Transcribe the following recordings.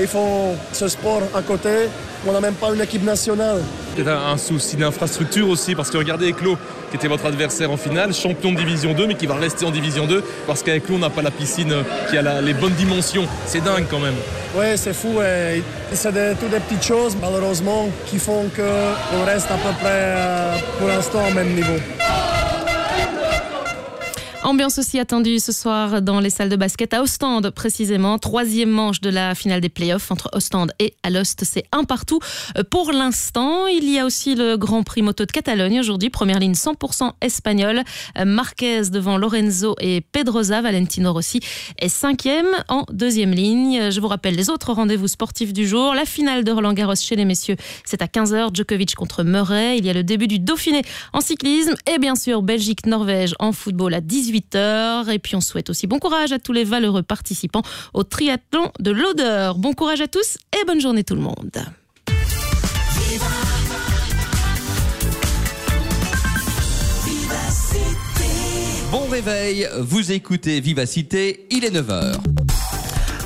ils font ce sport à côté. On n'a même pas une équipe nationale. C'est un, un souci d'infrastructure aussi, parce que regardez Eclos, qui était votre adversaire en finale, champion de division 2, mais qui va rester en division 2, parce qu'avec Eclos, on n'a pas la piscine qui a la- les bonnes dimensions. C'est dingue quand même. Oui, c'est fou. Et c'est toutes des petites choses, malheureusement, qui font qu'on reste à peu près, euh, pour l'instant, au même niveau. Ambiance aussi attendue ce soir dans les salles de basket à Ostende, précisément. Troisième manche de la finale des playoffs entre Ostende et Alost. C'est un partout euh, pour l'instant. Il y a aussi le Grand Prix moto de Catalogne aujourd'hui. Première ligne 100% espagnole. Euh, Marquez devant Lorenzo et Pedrosa. Valentino Rossi est cinquième en deuxième ligne. Je vous rappelle les autres rendez-vous sportifs du jour. La finale de Roland Garros chez les messieurs, c'est à 15h. Djokovic contre Murray. Il y a le début du Dauphiné en cyclisme. Et bien sûr, Belgique-Norvège en football à 18h. Et puis on souhaite aussi bon courage à tous les valeureux participants au triathlon de l'odeur. Bon courage à tous et bonne journée tout le monde. Bon réveil, vous écoutez Vivacité, il est 9h.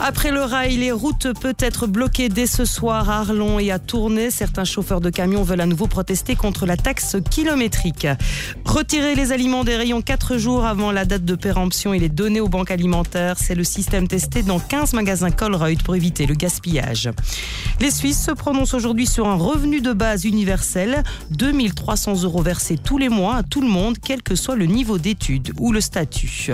Après le rail, les routes peuvent être bloquées dès ce soir à Arlon et à Tournai. Certains chauffeurs de camions veulent à nouveau protester contre la taxe kilométrique. Retirer les aliments des rayons 4 jours avant la date de péremption et les donner aux banques alimentaires, c'est le système testé dans 15 magasins Colruyt pour éviter le gaspillage. Les Suisses se prononcent aujourd'hui sur un revenu de base universel, 2300 euros versés tous les mois à tout le monde, quel que soit le niveau d'études ou le statut.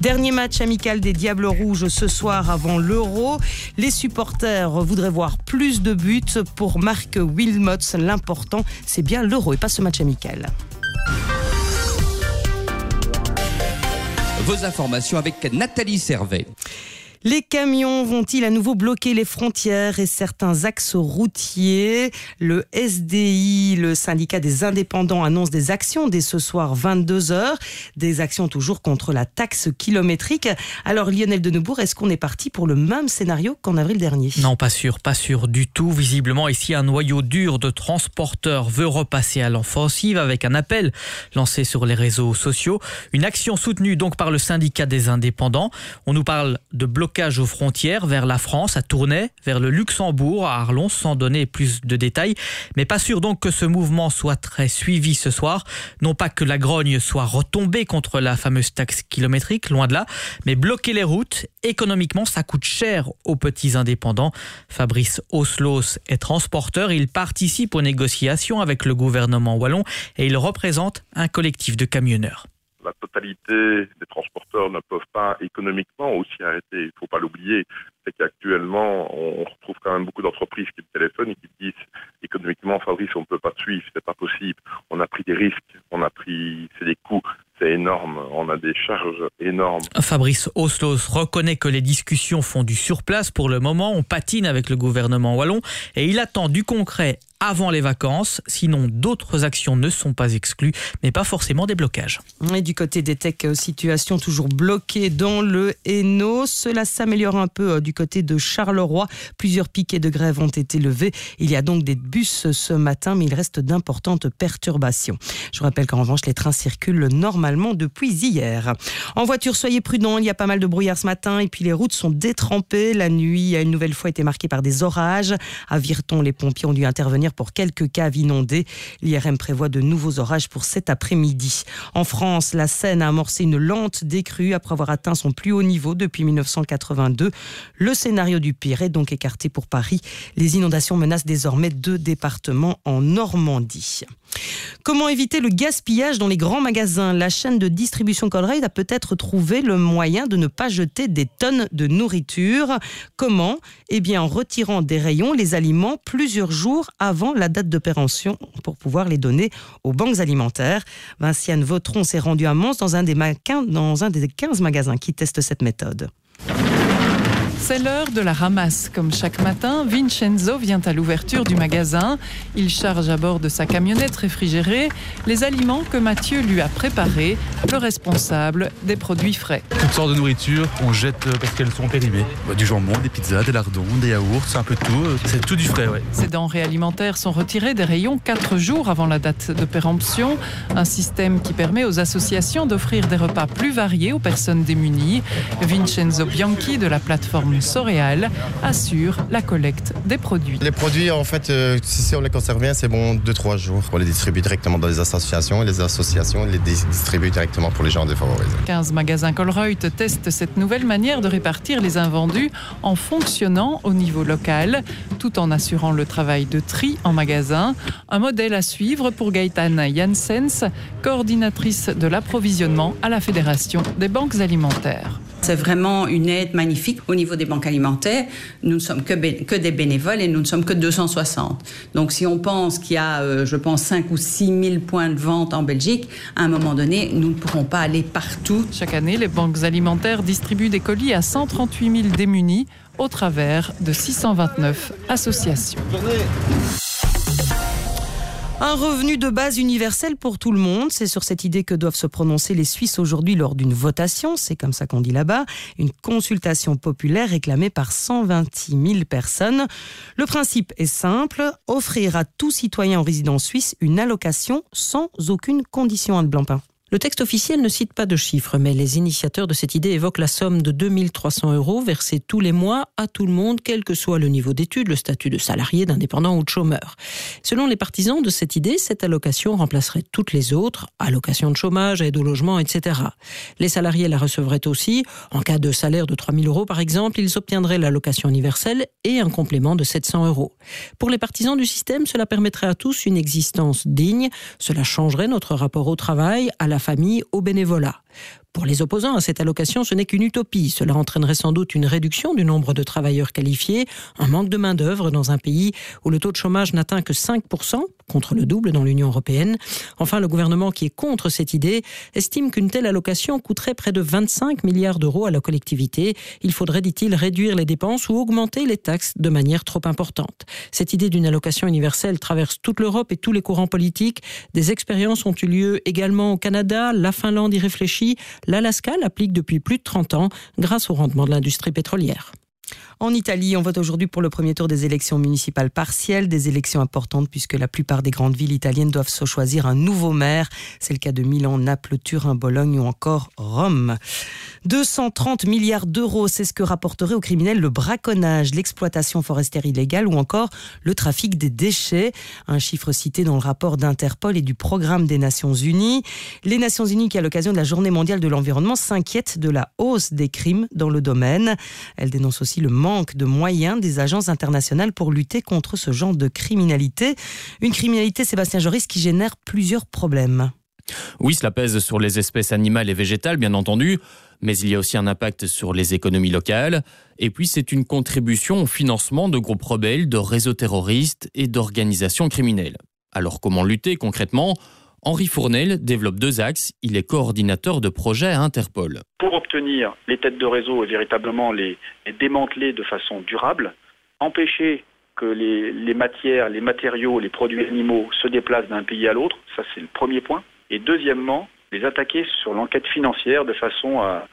Dernier match amical des Diables Rouges ce soir avant l'Euro. Les supporters voudraient voir plus de buts pour Marc Wilmots. L'important, c'est bien l'Euro et pas ce match amical. Vos informations avec Nathalie Servet. Les camions vont-ils à nouveau bloquer les frontières et certains axes routiers? Le SDI, le syndicat des indépendants, annonce des actions dès ce soir 22h. Des actions toujours contre la taxe kilométrique. Alors Lionel Denebourg, est-ce qu'on est parti pour le même scénario qu'en avril dernier? Non, pas sûr, pas sûr du tout. Visiblement, ici, un noyau dur de transporteurs veut repasser à l'offensive avec un appel lancé sur les réseaux sociaux. Une action soutenue donc par le syndicat des indépendants. On nous parle de aux frontières vers la France, à Tournai, vers le Luxembourg, à Arlon, sans donner plus de détails. Mais pas sûr donc que ce mouvement soit très suivi ce soir. Non pas que la grogne soit retombée contre la fameuse taxe kilométrique, loin de là, mais bloquer les routes, économiquement, ça coûte cher aux petits indépendants. Fabrice Oslos est transporteur, il participe aux négociations avec le gouvernement wallon et il représente un collectif de camionneurs la totalité des transporteurs ne peuvent pas économiquement aussi arrêter. Il ne faut pas l'oublier. C'est qu'actuellement, on retrouve quand même beaucoup d'entreprises qui téléphonent et qui disent économiquement, Fabrice, on ne peut pas te suivre, c'est pas possible. On a pris des risques, on a pris, c'est des coûts, c'est énorme, on a des charges énormes. Fabrice Oslos reconnaît que les discussions font du surplace pour le moment. On patine avec le gouvernement wallon et il attend du concret avant les vacances. Sinon, d'autres actions ne sont pas exclues, mais pas forcément des blocages. Et du côté des techs, situation toujours bloquée dans le Hainaut. Cela s'améliore un peu du côté de Charleroi. Plusieurs piquets de grève ont été levés. Il y a donc des bus ce matin, mais il reste d'importantes perturbations. Je vous rappelle qu'en revanche, les trains circulent normalement depuis hier. En voiture, soyez prudents. Il y a pas mal de brouillard ce matin et puis les routes sont détrempées. La nuit a une nouvelle fois été marquée par des orages. À Virton, les pompiers ont dû intervenir pour quelques caves inondées. L'IRM prévoit de nouveaux orages pour cet après-midi. En France, la Seine a amorcé une lente décrue après avoir atteint son plus haut niveau depuis 1982. Le scénario du pire est donc écarté pour Paris. Les inondations menacent désormais deux départements en Normandie. Comment éviter le gaspillage dans les grands magasins? La chaîne de distribution Colruyt a peut-être trouvé le moyen de ne pas jeter des tonnes de nourriture. Comment? Eh bien en retirant des rayons les aliments plusieurs jours avant la date de péremption pour pouvoir les donner aux banques alimentaires. Vinciane Vautron s'est rendue à Mons dans un des, dans un des 15 magasins qui testent cette méthode. C'est l'heure de la ramasse. Comme chaque matin, Vincenzo vient à l'ouverture du magasin. Il charge à bord de sa camionnette réfrigérée les aliments que Mathieu lui a préparés, le responsable des produits frais. Toutes sortes de nourriture, on jette parce qu'elles sont périmées. Bah, du jambon, des pizzas, des lardons, des yaourts, c'est un peu tout. C'est tout du frais, ouais. Ces denrées alimentaires sont retirées des rayons 4 jours avant la date de péremption. Un système qui permet aux associations d'offrir des repas plus variés aux personnes démunies. Vincenzo Bianchi de la plateforme Soréal assure la collecte des produits. Les produits, en fait, euh, si on les conserve bien, c'est bon 2-3 jours. On les distribue directement dans les associations et les associations les distribuent directement pour les gens défavorisés. 15 magasins Colreuth testent cette nouvelle manière de répartir les invendus en fonctionnant au niveau local, tout en assurant le travail de tri en magasin. Un modèle à suivre pour Gaëtan Janssens, coordinatrice de l'approvisionnement à la Fédération des banques alimentaires. C'est vraiment une aide magnifique au niveau des banques alimentaires. Nous ne sommes que, des bénévoles et nous ne sommes que 260. Donc si on pense qu'il y a, euh, je pense, 5 ou 6 000 points de vente en Belgique, à un moment donné, nous ne pourrons pas aller partout. Chaque année, les banques alimentaires distribuent des colis à 138 000 démunis au travers de 629 associations. Un revenu de base universel pour tout le monde, c'est sur cette idée que doivent se prononcer les Suisses aujourd'hui lors d'une votation, c'est comme ça qu'on dit là-bas, une consultation populaire réclamée par 126 000 personnes. Le principe est simple, offrir à tout citoyen en résidence suisse une allocation sans aucune condition, de Blancpain. Le texte officiel ne cite pas de chiffres, mais les initiateurs de cette idée évoquent la somme de 2300 euros versée tous les mois à tout le monde, quel que soit le niveau d'études, le statut de salarié, d'indépendant ou de chômeur. Selon les partisans de cette idée, cette allocation remplacerait toutes les autres, allocation de chômage, aide au logement, etc. Les salariés la recevraient aussi. En cas de salaire de 3000 euros, par exemple, ils obtiendraient l'allocation universelle et un complément de 700 euros. Pour les partisans du système, cela permettrait à tous une existence digne. Cela changerait notre rapport au travail, à la Pour les opposants à cette allocation, ce n'est qu'une utopie. Cela entraînerait sans doute une réduction du nombre de travailleurs qualifiés, un manque de main-d'œuvre dans un pays où le taux de chômage n'atteint que 5%, contre le double dans l'Union européenne. Enfin, le gouvernement qui est contre cette idée estime qu'une telle allocation coûterait près de 25 milliards d'euros à la collectivité. Il faudrait, dit-il, réduire les dépenses ou augmenter les taxes de manière trop importante. Cette idée d'une allocation universelle traverse toute l'Europe et tous les courants politiques. Des expériences ont eu lieu également au Canada, la Finlande y réfléchit, l'Alaska l'applique depuis plus de 30 ans grâce au rendement de l'industrie pétrolière. En Italie, on vote aujourd'hui pour le premier tour des élections municipales partielles, des élections importantes puisque la plupart des grandes villes italiennes doivent se choisir un nouveau maire. C'est le cas de Milan, Naples, Turin, Bologne ou encore Rome. 230 milliards d'euros, c'est ce que rapporterait aux criminels le braconnage, l'exploitation forestière illégale ou encore le trafic des déchets. Un chiffre cité dans le rapport d'Interpol et du programme des Nations Unies. Les Nations Unies qui, à l'occasion de la Journée mondiale de l'environnement, s'inquiètent de la hausse des crimes dans le domaine. Elles dénoncent aussi le de moyens des agences internationales pour lutter contre ce genre de criminalité. Une criminalité, Sébastien Joris, qui génère plusieurs problèmes. Oui, cela pèse sur les espèces animales et végétales, bien entendu, mais il y a aussi un impact sur les économies locales. Et puis, c'est une contribution au financement de groupes rebelles, de réseaux terroristes et d'organisations criminelles. Alors, comment lutter concrètement? Henri Fournel développe deux axes. Il est coordinateur de projet à Interpol. Pour obtenir les têtes de réseau et véritablement les, démanteler de façon durable, empêcher que les, les, matières, les matériaux, les produits animaux se déplacent d'un pays à l'autre, ça c'est le premier point. Et deuxièmement, les attaquer sur l'enquête financière de façon à,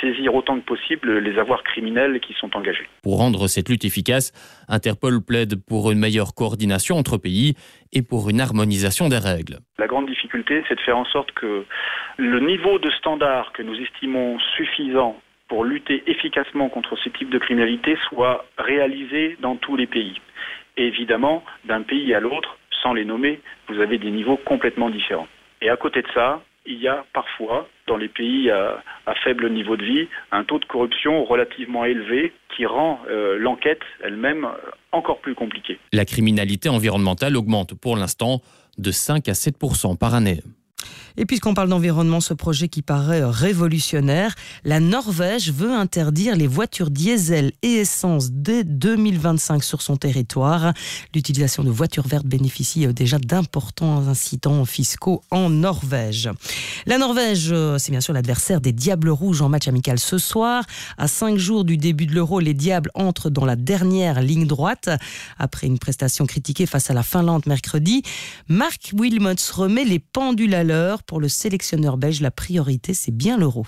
saisir autant que possible les avoirs criminels qui sont engagés. Pour rendre cette lutte efficace, Interpol plaide pour une meilleure coordination entre pays et pour une harmonisation des règles. La grande c'est de faire en sorte que le niveau de standard que nous estimons suffisant pour lutter efficacement contre ce type de criminalité soit réalisé dans tous les pays. Évidemment, d'un pays à l'autre, sans les nommer, vous avez des niveaux complètement différents. Et à côté de ça, il y a parfois, dans les pays à, faible niveau de vie, un taux de corruption relativement élevé qui rend euh, l'enquête elle-même encore plus compliquée. La criminalité environnementale augmente pour l'instant de 5 à 7% par année. Et puisqu'on parle d'environnement, ce projet qui paraît révolutionnaire, la Norvège veut interdire les voitures diesel et essence dès 2025 sur son territoire. L'utilisation de voitures vertes bénéficie déjà d'importants incitants fiscaux en Norvège. La Norvège, euh, c'est bien sûr l'adversaire des Diables Rouges en match amical ce soir. À cinq jours du début de l'Euro, les Diables entrent dans la dernière ligne droite. Après une prestation critiquée face à la Finlande mercredi, Mark Wilmots remet les pendules à l'heure pour le sélectionneur belge, la priorité, c'est bien l'euro.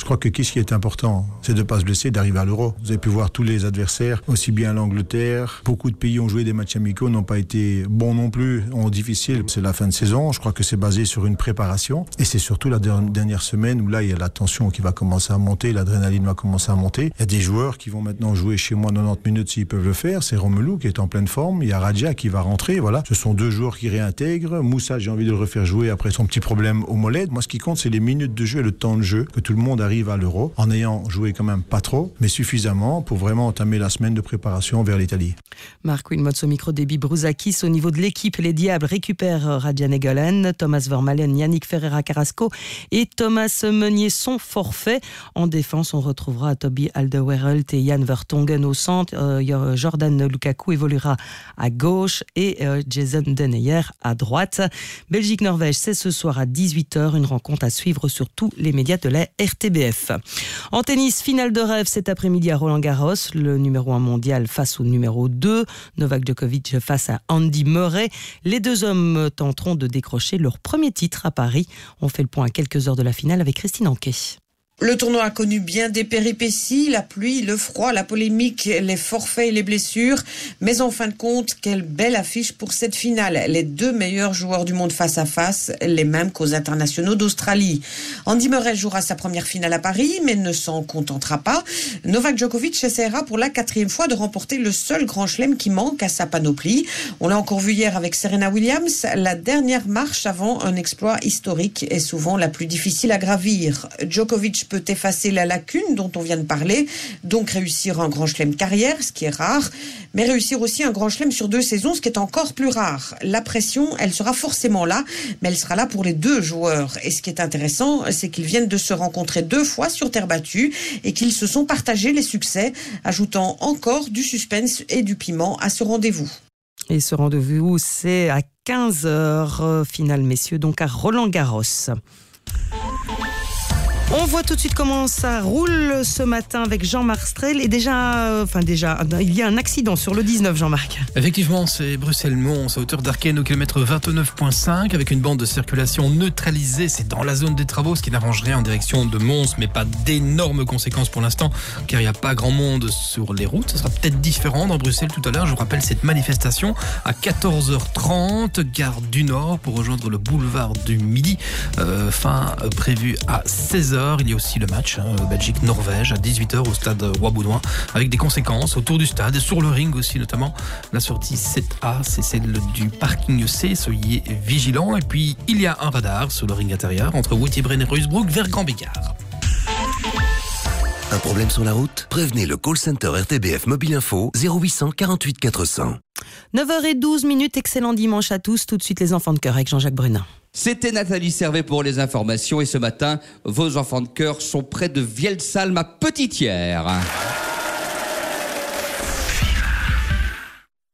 Je crois que qu'est-ce qui est important, c'est de ne pas se blesser, d'arriver à l'euro. Vous avez pu voir tous les adversaires, aussi bien l'Angleterre. Beaucoup de pays ont joué des matchs amicaux, n'ont pas été bons non plus, ont difficile. C'est la fin de saison. Je crois que c'est basé sur une préparation. Et c'est surtout la dernière semaine où là, il y a la tension qui va commencer à monter, l'adrénaline va commencer à monter. Il y a des joueurs qui vont maintenant jouer chez moi 90 minutes s'ils peuvent le faire. C'est Romelu qui est en pleine forme. Il y a Raja qui va rentrer. Voilà. Ce sont deux joueurs qui réintègrent. Moussa, j'ai envie de le refaire jouer après son petit problème au mollet. Moi, ce qui compte, c'est les minutes de jeu et le temps de jeu que tout le monde arrive à l'euro en ayant joué quand même pas trop, mais suffisamment pour vraiment entamer la semaine de préparation vers l'Italie. Marc Wilmots au micro débit Brouzakis. Au niveau de l'équipe, les Diables récupèrent Radian Egolen, Thomas Vermalen, Yannick Ferreira Carrasco et Thomas Meunier sont forfaits. En défense, on retrouvera Toby Alderweireld et Jan Vertongen au centre. Euh, Jordan Lukaku évoluera à gauche et euh, Jason Deneyer à droite. Belgique-Norvège, c'est ce soir à 18h, une rencontre à suivre sur tous les médias de la En tennis, finale de rêve cet après-midi à Roland Garros, le numéro 1 mondial face au numéro 2, Novak Djokovic face à Andy Murray. Les deux hommes tenteront de décrocher leur premier titre à Paris. On fait le point à quelques heures de la finale avec Christine Anquet. Le tournoi a connu bien des péripéties, la pluie, le froid, la polémique, les forfaits et les blessures. Mais en fin de compte, quelle belle affiche pour cette finale. Les deux meilleurs joueurs du monde face à face, les mêmes qu'aux internationaux d'Australie. Andy Murray jouera sa première finale à Paris, mais ne s'en contentera pas. Novak Djokovic essaiera pour la quatrième fois de remporter le seul grand chelem qui manque à sa panoplie. On l'a encore vu hier avec Serena Williams. La dernière marche avant un exploit historique est souvent la plus difficile à gravir. Djokovic peut effacer la lacune dont on vient de parler, donc réussir un grand chelem carrière, ce qui est rare, mais réussir aussi un grand chelem sur deux saisons, ce qui est encore plus rare. La pression, elle sera forcément là, mais elle sera là pour les deux joueurs. Et ce qui est intéressant, c'est qu'ils viennent de se rencontrer deux fois sur terre battue et qu'ils se sont partagés les succès, ajoutant encore du suspense et du piment à ce rendez-vous. Et ce rendez-vous, c'est à 15h, euh, finale messieurs, donc à Roland Garros. On voit tout de suite comment ça roule ce matin avec Jean-Marc Strel. Et déjà, euh, enfin déjà, il y a un accident sur le 19, Jean-Marc. Effectivement, c'est Bruxelles-Mons, à hauteur d'Arken au kilomètre 29.5, avec une bande de circulation neutralisée. C'est dans la zone des travaux, ce qui n'arrange rien en direction de Mons, mais pas d'énormes conséquences pour l'instant, car il n'y a pas grand monde sur les routes. Ce sera peut-être différent dans Bruxelles tout à l'heure. Je vous rappelle cette manifestation à 14h30, gare du Nord, pour rejoindre le boulevard du Midi. Euh, fin prévue à 16h. Il y a aussi le match hein, Belgique-Norvège à 18h au stade Roi-Baudouin avec des conséquences autour du stade et sur le ring aussi notamment. La sortie 7A, c'est celle du parking C, soyez vigilants. Et puis il y a un radar sur le ring intérieur entre Wittibren et Ruisbrook vers Grand Bigard. Un problème sur la route? Prévenez le call center RTBF Mobile Info 0800 48 400. 9h12 minutes, excellent dimanche à tous. Tout de suite les enfants de cœur avec Jean-Jacques Brunin. C'était Nathalie Servet pour les informations et ce matin, vos enfants de cœur sont près de Vielsalm à Petitière.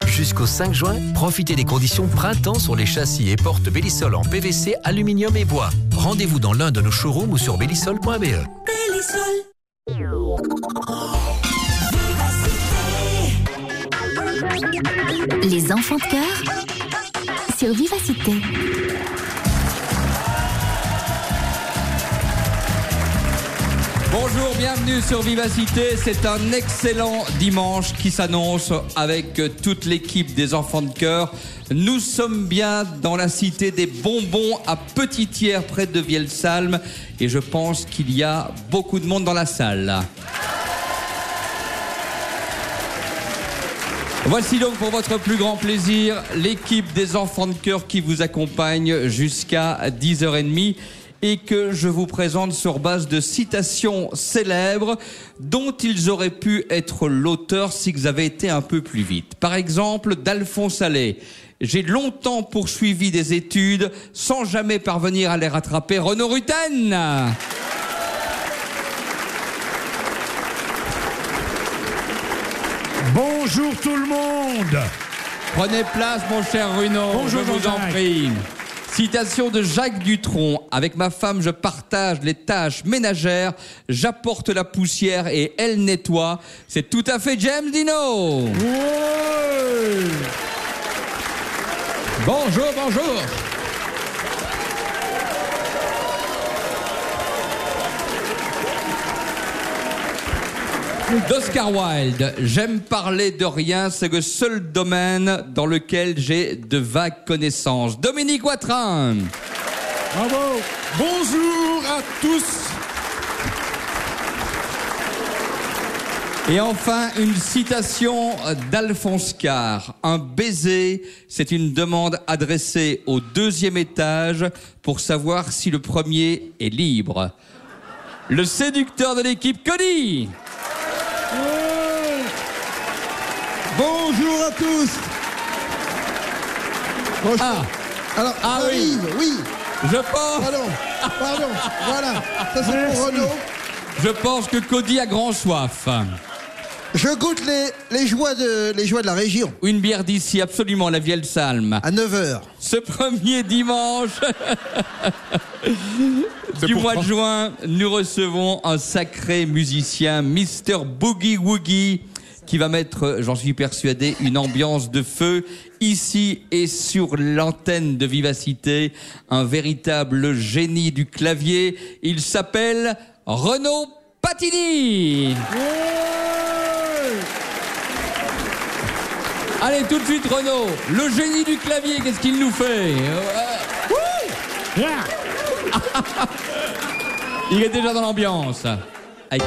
Jusqu'au 5 juin, profitez des conditions printemps sur les châssis et portes Bellisol en PVC, aluminium et bois. Rendez-vous dans l'un de nos showrooms ou sur bellisol.be. Les enfants de cœur sur Vivacité. Bonjour, bienvenue sur Vivacité. C'est un excellent dimanche qui s'annonce avec toute l'équipe des enfants de cœur. Nous sommes bien dans la cité des bonbons à Petitière près de Vielsalm et je pense qu'il y a beaucoup de monde dans la salle. Voici donc pour votre plus grand plaisir l'équipe des enfants de cœur qui vous accompagne jusqu'à 10h30 et que je vous présente sur base de citations célèbres dont ils auraient pu être l'auteur s'ils avaient été un peu plus vite. Par exemple, d'Alphonse Allais. J'ai longtemps poursuivi des études sans jamais parvenir à les rattraper. Renaud Ruten. Bonjour tout le monde. Prenez place, mon cher Renaud. Bonjour, je vous en prie. Citation de Jacques Dutronc. Avec ma femme, je partage les tâches ménagères. J'apporte la poussière et elle nettoie. C'est tout à fait James Dino. Bonjour, bonjour. D'Oscar Wilde, j'aime parler de rien, c'est le seul domaine dans lequel j'ai de vagues connaissances. Dominique Watrin. Bravo. Bonjour à tous. Et enfin, une citation d'Alphonse Carr. Un baiser, c'est une demande adressée au deuxième étage pour savoir si le premier est libre. Le séducteur de l'équipe, Cody. Bonjour à tous. Ah, Alors, Ah oui. arrive, oui. je pense, Pardon, pardon. Voilà, ça c'est pour Renaud. je pense que Cody a grand soif. Je goûte les, les, joies de, les joies de la région. Une bière d'ici, absolument, la Vielle Salme. À 9h. Ce premier dimanche du mois de juin, nous recevons un sacré musicien, Mr. Boogie Woogie, qui va mettre, j'en suis persuadé, une ambiance de feu ici et sur l'antenne de Vivacité. Un véritable génie du clavier. Il s'appelle Renaud Patini. Allez, tout de suite, Renaud. Le génie du clavier, qu'est-ce qu'il nous fait? Euh, Il est déjà dans l'ambiance. Aïe.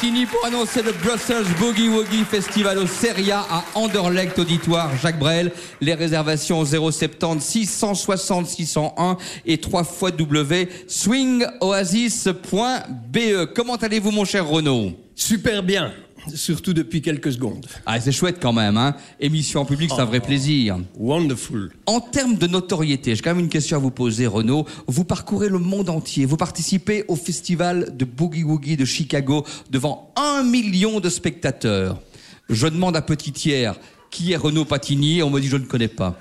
Patini pour annoncer le Brussels Boogie Woogie Festival au Seria à Anderlecht Auditoire Jacques Brel. Les réservations 070 660 601 et 3 fois W swingoasis.be. Comment allez-vous mon cher Renaud? Super bien, surtout depuis quelques secondes. Ah, c'est chouette quand même, hein. Émission en public, c'est un vrai plaisir. Wonderful. En termes de notoriété, j'ai quand même une question à vous poser, Renaud. Vous parcourez le monde entier. Vous participez au festival de Boogie Woogie de Chicago devant un million de spectateurs. Je demande à Petit Thiers qui est Renaud Patini et on me dit je ne connais pas.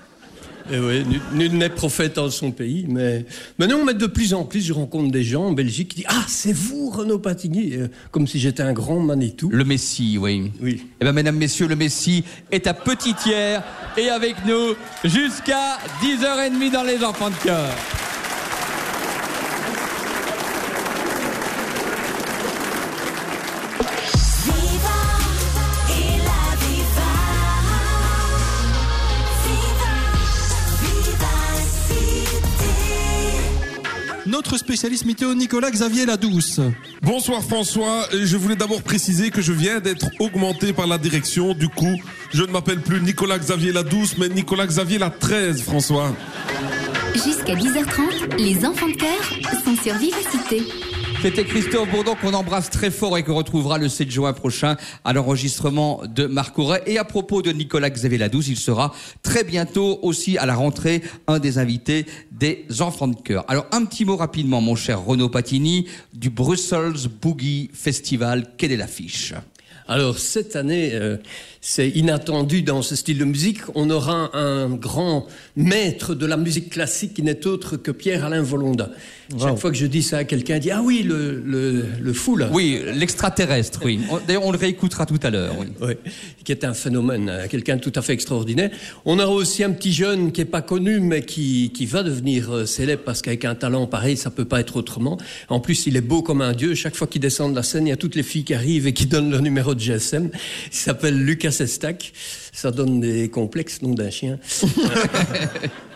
Et oui, nul- n'est prophète en son pays, mais maintenant, mais de plus en plus, je rencontre des gens en Belgique qui disent Ah, c'est vous, Renaud Patigny Euh, Comme si j'étais un grand Manitou. Le Messie, oui. Oui. Eh bien, mesdames, messieurs, le Messie est à Petit Thiers et avec nous jusqu'à 10h30 dans les enfants de cœur. Notre spécialiste météo Nicolas Xavier Ladouce. Bonsoir François, Et je voulais d'abord préciser que je viens d'être augmenté par la direction. Du coup, je ne m'appelle plus Nicolas Xavier la 12, mais Nicolas Xavier la 13, François. Jusqu'à 10h30, les enfants de cœur sont sur Vivacité. C'était Christophe Bourdon qu'on embrasse très fort et qu'on retrouvera le 7 juin prochain à l'enregistrement de Marc Aurret. Et à propos de Nicolas Xavier Ladouce, il sera très bientôt aussi à la rentrée un des invités des enfants de cœur. Alors un petit mot rapidement, mon cher Renaud Patini, du Brussels Boogie Festival. Quelle est l'affiche? Alors, cette année, euh, c'est inattendu dans ce style de musique. On aura un grand maître de la musique classique qui n'est autre que Pierre-Alain Volonda. Chaque fois que je dis ça à quelqu'un, il dit Ah oui, le, le, le fou, là. Oui, l'extraterrestre, oui. D'ailleurs, on le réécoutera tout à l'heure. Oui. Oui, qui est un phénomène, euh, quelqu'un de tout à fait extraordinaire. On aura aussi un petit jeune qui est pas connu, mais qui, qui va devenir euh, célèbre parce qu'avec un talent pareil, ça peut pas être autrement. En plus, il est beau comme un dieu. Chaque fois qu'il descend de la scène, il y a toutes les filles qui arrivent et qui donnent leur numéro de GSM. Il s'appelle Lucas Estac. Ça donne des complexes, nom d'un chien.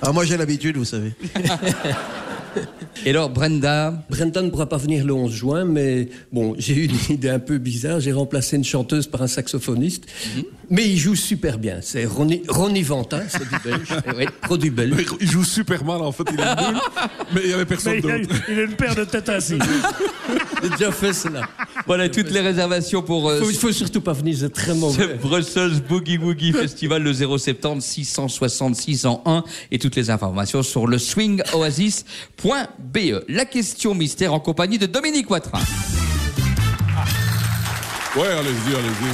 Ah, moi j'ai l'habitude, vous savez. Et alors, Brenda? Brenda ne pourra pas venir le 11 juin, mais bon, j'ai eu une idée un peu bizarre. J'ai remplacé une chanteuse par un saxophoniste. Mais il joue super bien. C'est Ronnie, Ronnie Ventin, c'est du belge. oui, produit belge. Mais Il joue super mal en fait, il est nul, mais il y avait personne a, d'autre. il a une paire de têtes assises. J'ai déjà fait cela. Voilà toutes les réservations pour euh, Il faut, faut surtout pas venir, c'est très ce mauvais. Brussels Boogie Woogie Festival, le 070 660 601 et toutes les informations sur le swingoasis.be. La question mystère en compagnie de Dominique Watrin. Ouais, allez-y, allez-y.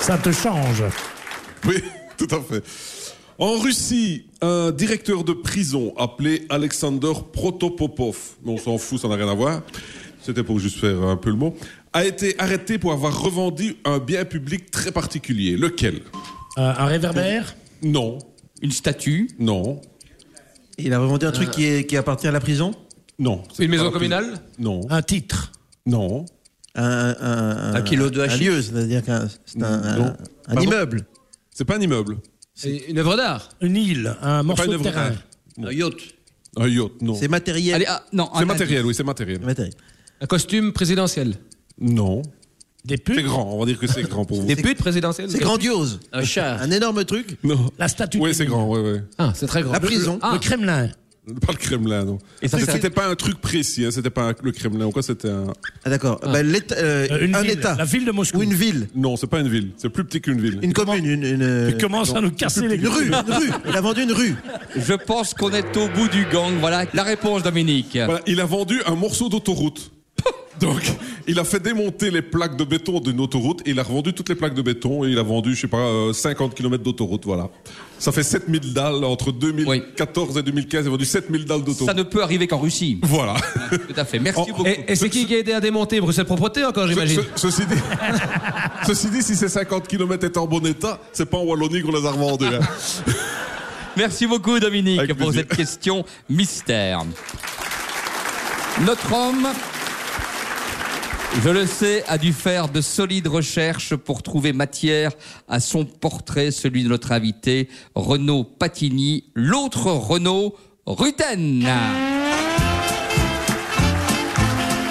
Ça te change. Oui, tout à fait. En Russie, un directeur de prison appelé Alexander Protopopov, mais on s'en fout, ça n'a rien à voir, c'était pour juste faire un peu le mot, a été arrêté pour avoir revendu un bien public très particulier. Lequel? Un réverbère? Non. Une statue? Non. Il a revendu un truc qui, est- qui appartient à la prison? Non. Une maison communale? Prison. Non. Un titre? Non. un, un, Un kilo de un hachis. lieu, c'est-à-dire qu'un c'est un, Non. un- un Pardon? immeuble. C'est pas un immeuble. Et Une œuvre d'art Une île Un pas morceau une de œuvre terrain d'art. Un yacht. Un yacht, non. C'est matériel. Allez, ah, non, C'est un matériel, indice. oui, c'est matériel. matériel. Un costume présidentiel Non. Des putes C'est grand, on va dire que c'est grand pour vous. Des putes présidentielles C'est grandiose. Un char. Un énorme truc. Non. La statue Oui, c'est grand, oui, oui. Ah, c'est très grand. La prison. Le, le Kremlin Pas le Kremlin, non. Et ça, c'était pas un truc précis, hein, c'était pas le Kremlin ou quoi, c'était un. Ah, d'accord. Ben, l'État- euh, Euh, un ville, État. La ville de Moscou. Ou une ville. Non, c'est pas une ville, c'est plus petit qu'une ville. Une commune. Une, une, Tu commences à nous casser les une rue. Une rue. Il a vendu une rue. Je pense qu'on est au bout du gang. Voilà la réponse, Dominique. Voilà, il a vendu un morceau d'autoroute. Donc, il a fait démonter les plaques de béton d'une autoroute et il a revendu toutes les plaques de béton et il a vendu, je sais pas, euh, 50 km d'autoroute, voilà. Ça fait 7000 dalles entre 2014 et 2015, il a vendu 7000 dalles Ça d'autoroute. ne peut arriver qu'en Russie. Voilà. Tout à fait. Merci beaucoup. Et, et c'est qui qui a aidé à démonter Bruxelles Propreté encore, j'imagine Ce- ce- ceci, dit, ceci dit, si ces 50 km étaient en bon état, c'est pas en Wallonie qu'on les a revendus. hein. Merci beaucoup, Dominique, Avec pour plaisir. cette question mystère. Notre homme, je le sais, a dû faire de solides recherches pour trouver matière à son portrait, celui de notre invité, Renaud Patini, l'autre Renaud Ruten.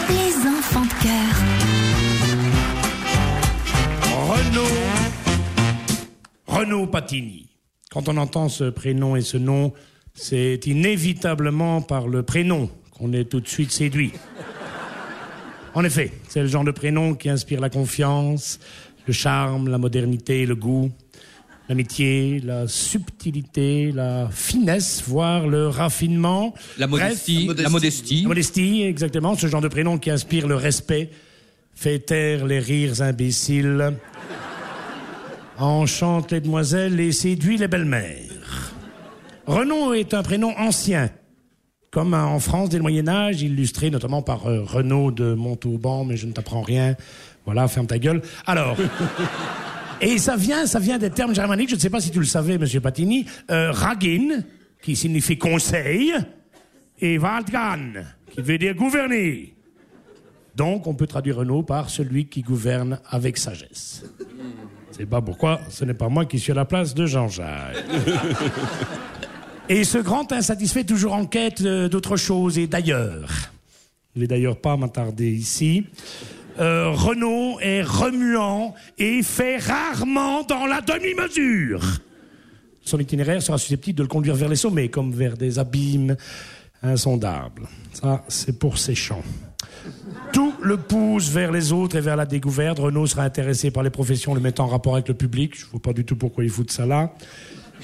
Les enfants de cœur. Renaud. Renaud Patini. Quand on entend ce prénom et ce nom, c'est inévitablement par le prénom qu'on est tout de suite séduit. En effet, c'est le genre de prénom qui inspire la confiance, le charme, la modernité, le goût, l'amitié, la subtilité, la finesse, voire le raffinement. La Bref, modestie, la modestie. la modestie, exactement, ce genre de prénom qui inspire le respect, fait taire les rires imbéciles, enchante les demoiselles et séduit les belles-mères. Renaud est un prénom ancien, comme en France dès le Moyen Âge, illustré notamment par euh, Renaud de Montauban, mais je ne t'apprends rien. Voilà, ferme ta gueule. Alors, et ça vient, ça vient des termes germaniques. Je ne sais pas si tu le savais, Monsieur Patini. Euh, Ragin, qui signifie conseil, et Waldgan, qui veut dire gouverner. Donc, on peut traduire Renaud par celui qui gouverne avec sagesse. C'est pas pourquoi ce n'est pas moi qui suis à la place de Jean-Jacques. Et ce grand insatisfait toujours en quête euh, d'autre chose et d'ailleurs. Je ne vais d'ailleurs pas m'attarder ici. Euh, Renault est remuant et fait rarement dans la demi-mesure. Son itinéraire sera susceptible de le conduire vers les sommets, comme vers des abîmes insondables. Ça, c'est pour ses chants. Tout le pousse vers les autres et vers la découverte. Renaud sera intéressé par les professions le mettant en rapport avec le public. Je ne vois pas du tout pourquoi il fout de ça là.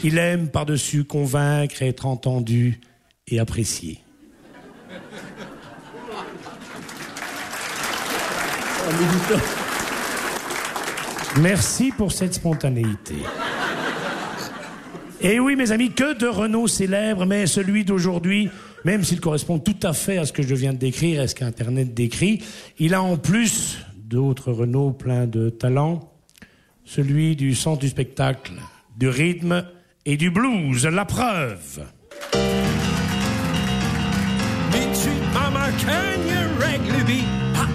Il aime par-dessus convaincre, être entendu et apprécié. Merci pour cette spontanéité. Et oui, mes amis, que de Renault célèbre, mais celui d'aujourd'hui, même s'il correspond tout à fait à ce que je viens de décrire, à ce qu'Internet décrit, il a en plus d'autres Renault pleins de talent, celui du sens du spectacle, du rythme et du blues, la preuve. Mean Street Mama, can you regularly be? Ba,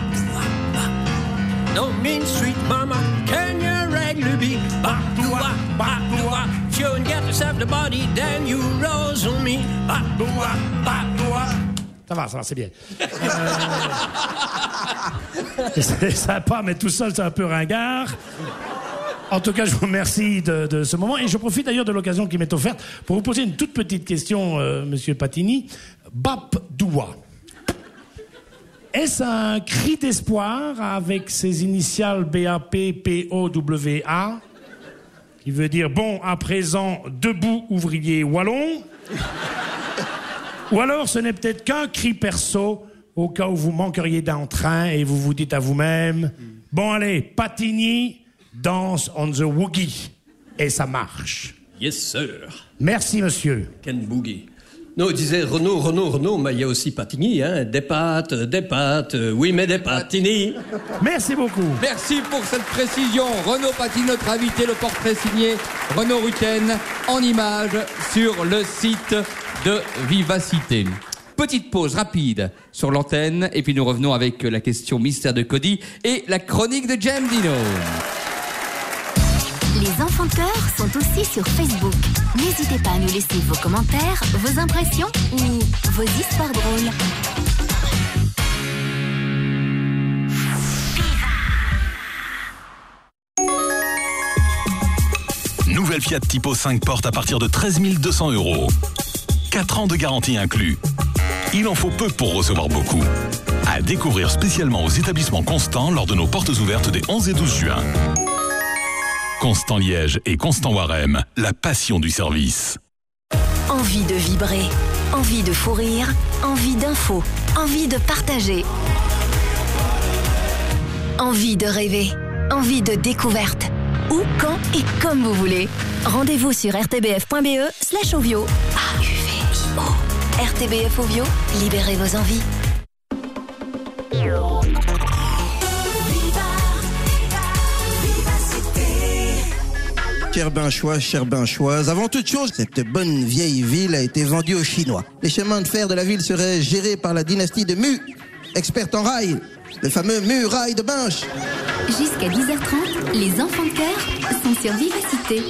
ba. No, Mean Street Mama, can you regularly be? Ba, ba, doo, ah. If you don't get yourself the body, then you rose on me. Ba, ba, doo, ah. Ça va, ça va, c'est bien. Euh, c'est sympa, mais tout seul, c'est un peu ringard. En tout cas, je vous remercie de, ce moment. Et je profite d'ailleurs de l'occasion qui m'est offerte pour vous poser une toute petite question, euh, monsieur Patini. Bap Doua. Est-ce un cri d'espoir avec ses initiales B-A-P-P-O-W-A qui veut dire bon, à présent, debout, ouvrier wallon? Ou alors ce n'est peut-être qu'un cri perso au cas où vous manqueriez d'entrain et vous vous dites à vous-même Bon, allez, Patini danse on the woogie. Et ça marche. Yes, sir. Merci, monsieur. Ken Boogie. Non, il disait Renault, Renault, Renault, mais il y a aussi Patigny, hein. Des pâtes, des pâtes, oui, mais des Patigny. Merci beaucoup. Merci pour cette précision. Renaud Paty, notre invité, le portrait signé Renaud Rutten en image sur le site de Vivacité. Petite pause rapide sur l'antenne et puis nous revenons avec la question mystère de Cody et la chronique de Jam Dino. Les enfants de cœur sont aussi sur Facebook. N'hésitez pas à nous laisser vos commentaires, vos impressions ou vos histoires drôles. Nouvelle Fiat Tipo 5 porte à partir de 13 200 euros. 4 ans de garantie inclus. Il en faut peu pour recevoir beaucoup. À découvrir spécialement aux établissements constants lors de nos portes ouvertes des 11 et 12 juin. Constant Liège et Constant Warem, la passion du service. Envie de vibrer, envie de fou rire, envie d'infos, envie de partager. Envie de rêver, envie de découverte. Où, quand et comme vous voulez. Rendez-vous sur rtbf.be slash ovio. RTBF Ovio, libérez vos envies. Chers Binchois, chers Binchoises, avant toute chose, cette bonne vieille ville a été vendue aux Chinois. Les chemins de fer de la ville seraient gérés par la dynastie de Mu, experte en rail, le fameux Mu Rail de Binche. Jusqu'à 10h30, les enfants de cœur sont sur Vivacité.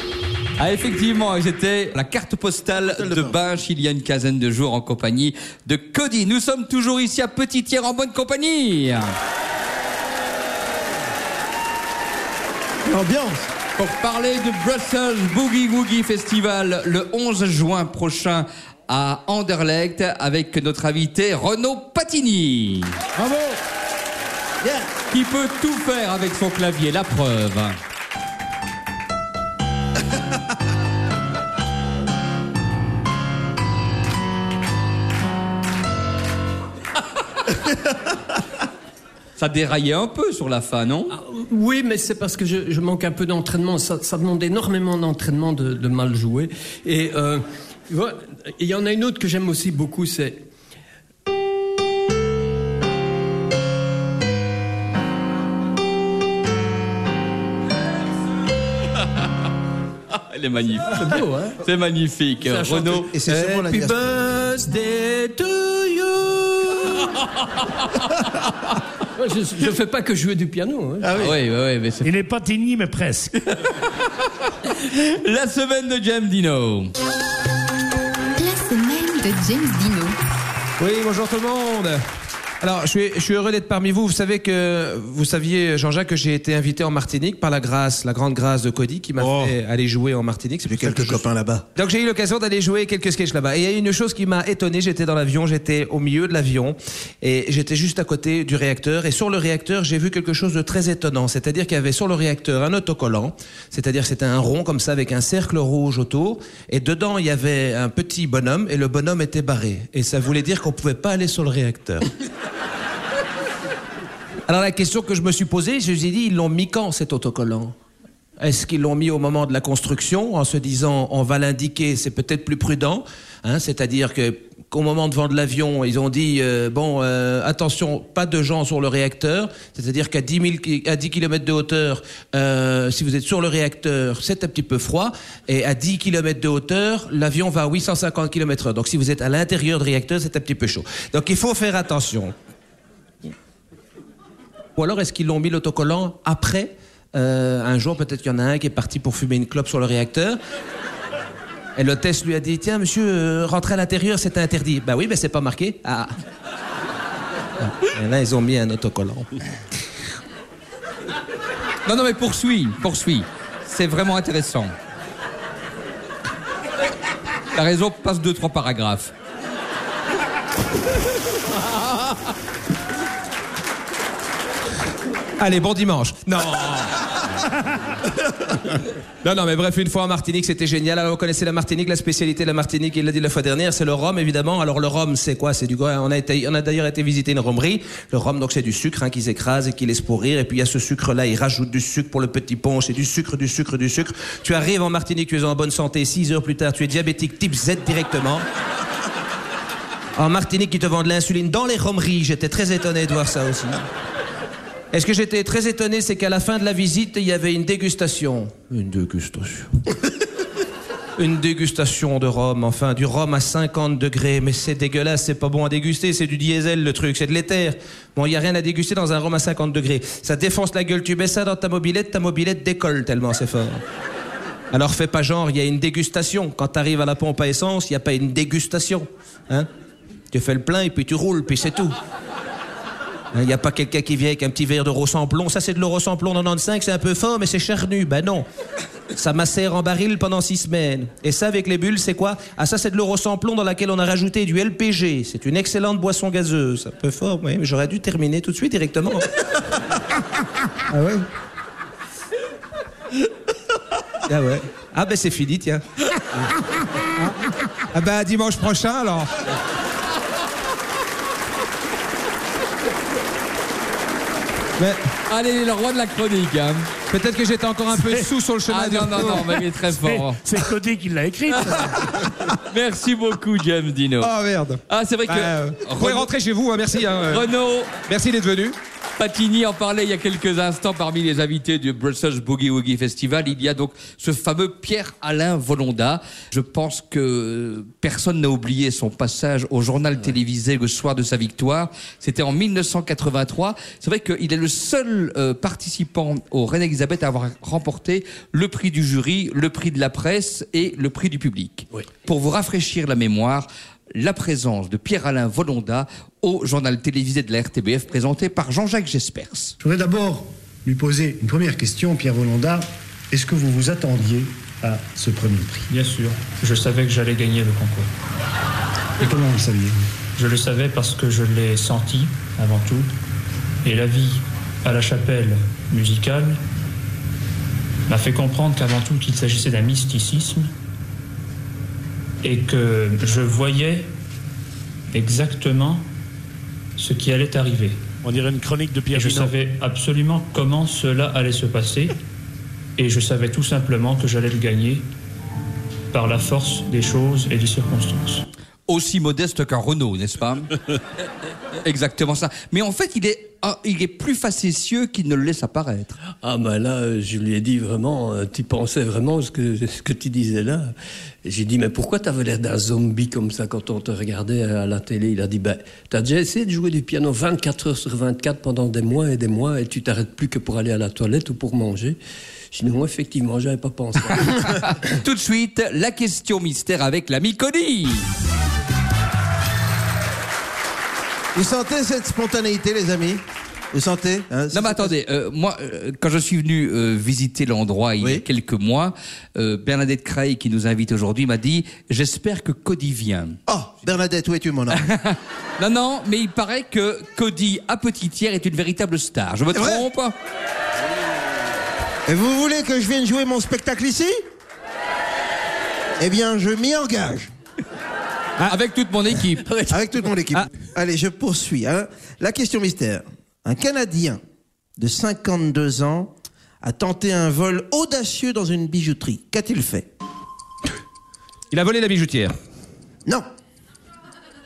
Ah effectivement, j'étais la carte postale de Binche il y a une quinzaine de jours en compagnie de Cody. Nous sommes toujours ici à Petit Thiers en bonne compagnie. L'ambiance. Pour parler du Brussels Boogie Woogie Festival le 11 juin prochain à Anderlecht avec notre invité Renaud Patini. Bravo. Qui peut tout faire avec son clavier, la preuve. Ça déraillait un peu sur la fin, non Oui, mais c'est parce que je, je manque un peu d'entraînement. Ça, ça demande énormément d'entraînement de, de mal jouer. Et euh, voilà. il y en a une autre que j'aime aussi beaucoup, c'est Elle est magnifique. C'est beau, hein C'est magnifique. Renaud. Et c'est souvent Happy l'anniversaire. birthday to you. je ne fais pas que jouer du piano. hein. Ah oui, oui, oui, mais c'est- Il n'est pas Tigny, mais presque. La semaine de Jam Dino. La semaine de James Dino. Oui, bonjour tout le monde. Alors, je suis, je suis heureux d'être parmi vous. Vous savez que, vous saviez, Jean-Jacques, que j'ai été invité en Martinique par la grâce, la grande grâce de Cody qui m'a fait aller jouer en Martinique. J'ai quelques copains là-bas. Donc j'ai eu l'occasion d'aller jouer quelques sketchs là-bas. Et il y a une chose qui m'a étonné, j'étais dans l'avion, j'étais au milieu de l'avion et j'étais juste à côté du réacteur. Et sur le réacteur, j'ai vu quelque chose de très étonnant. C'est-à-dire qu'il y avait sur le réacteur un autocollant, c'est-à-dire que c'était un rond comme ça avec un cercle rouge autour. Et dedans, il y avait un petit bonhomme et le bonhomme était barré. Et ça voulait dire qu'on pouvait pas aller sur le réacteur. Alors la question que je me suis posée, je me suis dit, ils l'ont mis quand cet autocollant? Est-ce qu'ils l'ont mis au moment de la construction en se disant on va l'indiquer, c'est peut-être plus prudent, hein, c'est-à-dire qu'au moment de vendre l'avion, ils ont dit euh, bon euh, attention, pas de gens sur le réacteur, c'est-à-dire qu'à 10 000 ki- à 10 km de hauteur, euh, si vous êtes sur le réacteur, c'est un petit peu froid, et à 10 km de hauteur, l'avion va à 850 km/h. Donc si vous êtes à l'intérieur du réacteur, c'est un petit peu chaud. Donc il faut faire attention. Ou alors est-ce qu'ils l'ont mis l'autocollant après? Un jour, peut-être qu'il y en a un qui est parti pour fumer une clope sur le réacteur. Et l'hôtesse lui a dit Tiens, monsieur, euh, rentrez à l'intérieur, c'est interdit. Bah oui, mais c'est pas marqué. Ah. Et là, ils ont mis un autocollant. Non, non, mais poursuis, poursuis. C'est vraiment intéressant. T'as raison, passe deux, trois paragraphes. Allez, bon dimanche. Non. Non, non, mais bref, une fois en Martinique, c'était génial. Alors, vous connaissez la Martinique, la spécialité de la Martinique, il l'a dit la fois dernière, c'est le rhum, évidemment. Alors, le rhum, c'est quoi? C'est du. On a, on a d'ailleurs été visiter une rhumerie. Le rhum, donc, c'est du sucre hein, qui s'écrase et qui laisse pourrir. Et puis, il y a ce sucre-là, il rajoute du sucre pour le petit punch. C'est du sucre, du sucre, du sucre. Tu arrives en Martinique, tu es en bonne santé. Six heures plus tard, tu es diabétique type Z directement. En Martinique, ils te vendent de l'insuline dans les rhumeries. J'étais très étonné de voir ça aussi. Et ce que j'étais très étonné, c'est qu'à la fin de la visite, il y avait une dégustation. Une dégustation. Une dégustation de rhum, enfin du rhum à 50 degrés, mais c'est dégueulasse, c'est pas bon à déguster, c'est du diesel le truc, c'est de l'éther. Bon, il y a rien à déguster dans un rhum à 50 degrés. Ça défonce la gueule, tu mets ça dans ta mobilette, ta mobilette décolle tellement c'est fort. Alors fais pas genre, il y a une dégustation. Quand t'arrives à la pompe à essence, il y a pas une dégustation. Hein Tu fais le plein et puis tu roules, puis c'est tout. Il n'y a pas quelqu'un qui vient avec un petit verre d'euro sans plomb. Ça, c'est de l'euro sans plomb 95, c'est un peu fort, mais c'est charnu. Ben non. Ça macère en baril pendant six semaines. Et ça, avec les bulles, c'est quoi? Ah, ça, c'est de l'euro sans plomb dans laquelle on a rajouté du LPG. C'est une excellente boisson gazeuse. Un peu fort, oui, mais j'aurais dû terminer tout de suite directement. ah ouais? Ah ouais. Ah ben c'est fini, tiens. Ah bah dimanche prochain alors. Mais Allez, le roi de la chronique. hein. peut-être que j'étais encore un peu sous sur le chemin Ah du non, non, non, mais il est très fort. C'est Cody qui l'a écrite. Merci beaucoup, James Dino. Oh merde. Ah, c'est vrai que. Bah, euh, vous pouvez rentrer chez vous, hein, merci. hein, euh. Renaud. Merci d'être venu. Patini en parlait il y a quelques instants parmi les invités du Brussels Boogie Woogie Festival. Il y a donc ce fameux Pierre-Alain Volonda. Je pense que personne n'a oublié son passage au journal télévisé le soir de sa victoire. C'était en 1983. C'est vrai qu'il est le seul euh, participant au Reine Elisabeth à avoir remporté le prix du jury, le prix de la presse et le prix du public. Pour vous rafraîchir la mémoire, la présence de Pierre-Alain Volonda au journal télévisé de la RTBF présenté par Jean-Jacques Jespers. Je voudrais d'abord lui poser une première question, Pierre Volonda. Est-ce que vous vous attendiez à ce premier prix? Bien sûr, je savais que j'allais gagner le concours. Et comment vous le saviez? Je le savais parce que je l'ai senti avant tout. Et la vie à la chapelle musicale m'a fait comprendre qu'avant tout qu'il s'agissait d'un mysticisme et que je voyais exactement ce qui allait arriver. On dirait une chronique de Pierre Et je savais absolument comment cela allait se passer et je savais tout simplement que j'allais le gagner par la force des choses et des circonstances. Aussi modeste qu'un Renault, n'est-ce pas Exactement ça. Mais en fait, il est, ah, il est plus facétieux qu'il ne le laisse apparaître. Ah ben là, euh, je lui ai dit vraiment, euh, tu pensais vraiment ce que, ce que tu disais là. J'ai dit, mais pourquoi t'avais l'air d'un zombie comme ça quand on te regardait à la télé? Il a dit, ben, t'as déjà essayé de jouer du piano 24 heures sur 24 pendant des mois et des mois et tu t'arrêtes plus que pour aller à la toilette ou pour manger J'ai dit, non, effectivement, j'avais pas pensé. Tout de suite, la question mystère avec l'ami Cody. Vous sentez cette spontanéité, les amis? Vous sentez hein, Non mais attendez, euh, moi euh, quand je suis venu euh, visiter l'endroit il y a quelques mois, euh, Bernadette Cray qui nous invite aujourd'hui m'a dit j'espère que Cody vient. Oh Bernadette, où es-tu mon homme? Non non, mais il paraît que Cody à Petitière est une véritable star. Je me trompe? Et vous voulez que je vienne jouer mon spectacle ici? Eh bien, je m'y engage. Avec toute mon équipe. Avec toute mon équipe. Allez, je poursuis. hein. La question mystère. Un Canadien de 52 ans a tenté un vol audacieux dans une bijouterie. Qu'a-t-il fait? Il a volé la bijoutière. Non.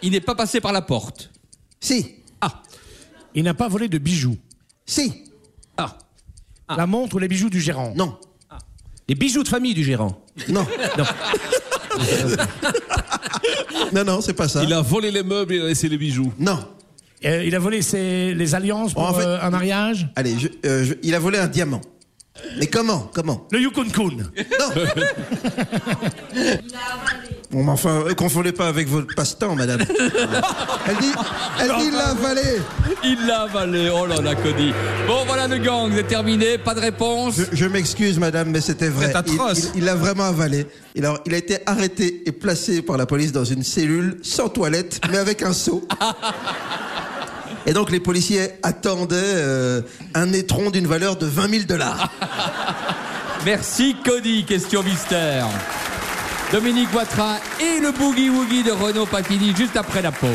Il n'est pas passé par la porte. Si. Ah. Il n'a pas volé de bijoux. Si. Ah. La montre ou les bijoux du gérant Non. Les bijoux de famille du gérant. Non. Non. Non, non, c'est pas ça. Il a volé les meubles et il a laissé les bijoux. Non. Euh, il a volé ses- les alliances pour En fait- euh, un mariage Allez, je- euh, je- il a volé un diamant. Mais comment Comment Le Yukon Kun. Bon, mais enfin, euh, confondez pas avec votre passe-temps, madame. elle dit, elle dit, il l'a avalé. Il l'a avalé. Oh là là, Cody. Bon voilà le gang, c'est terminé. Pas de réponse. Je, je m'excuse, madame, mais c'était vrai. C'est atroce. Il- l'a vraiment avalé. Il a, il a été arrêté et placé par la police dans une cellule sans toilette, mais avec un seau. Et donc les policiers attendaient euh, un étron d'une valeur de 20 000 dollars. Merci Cody, question mystère. Dominique Watrin et le Boogie Woogie de Renaud Patini juste après la pause.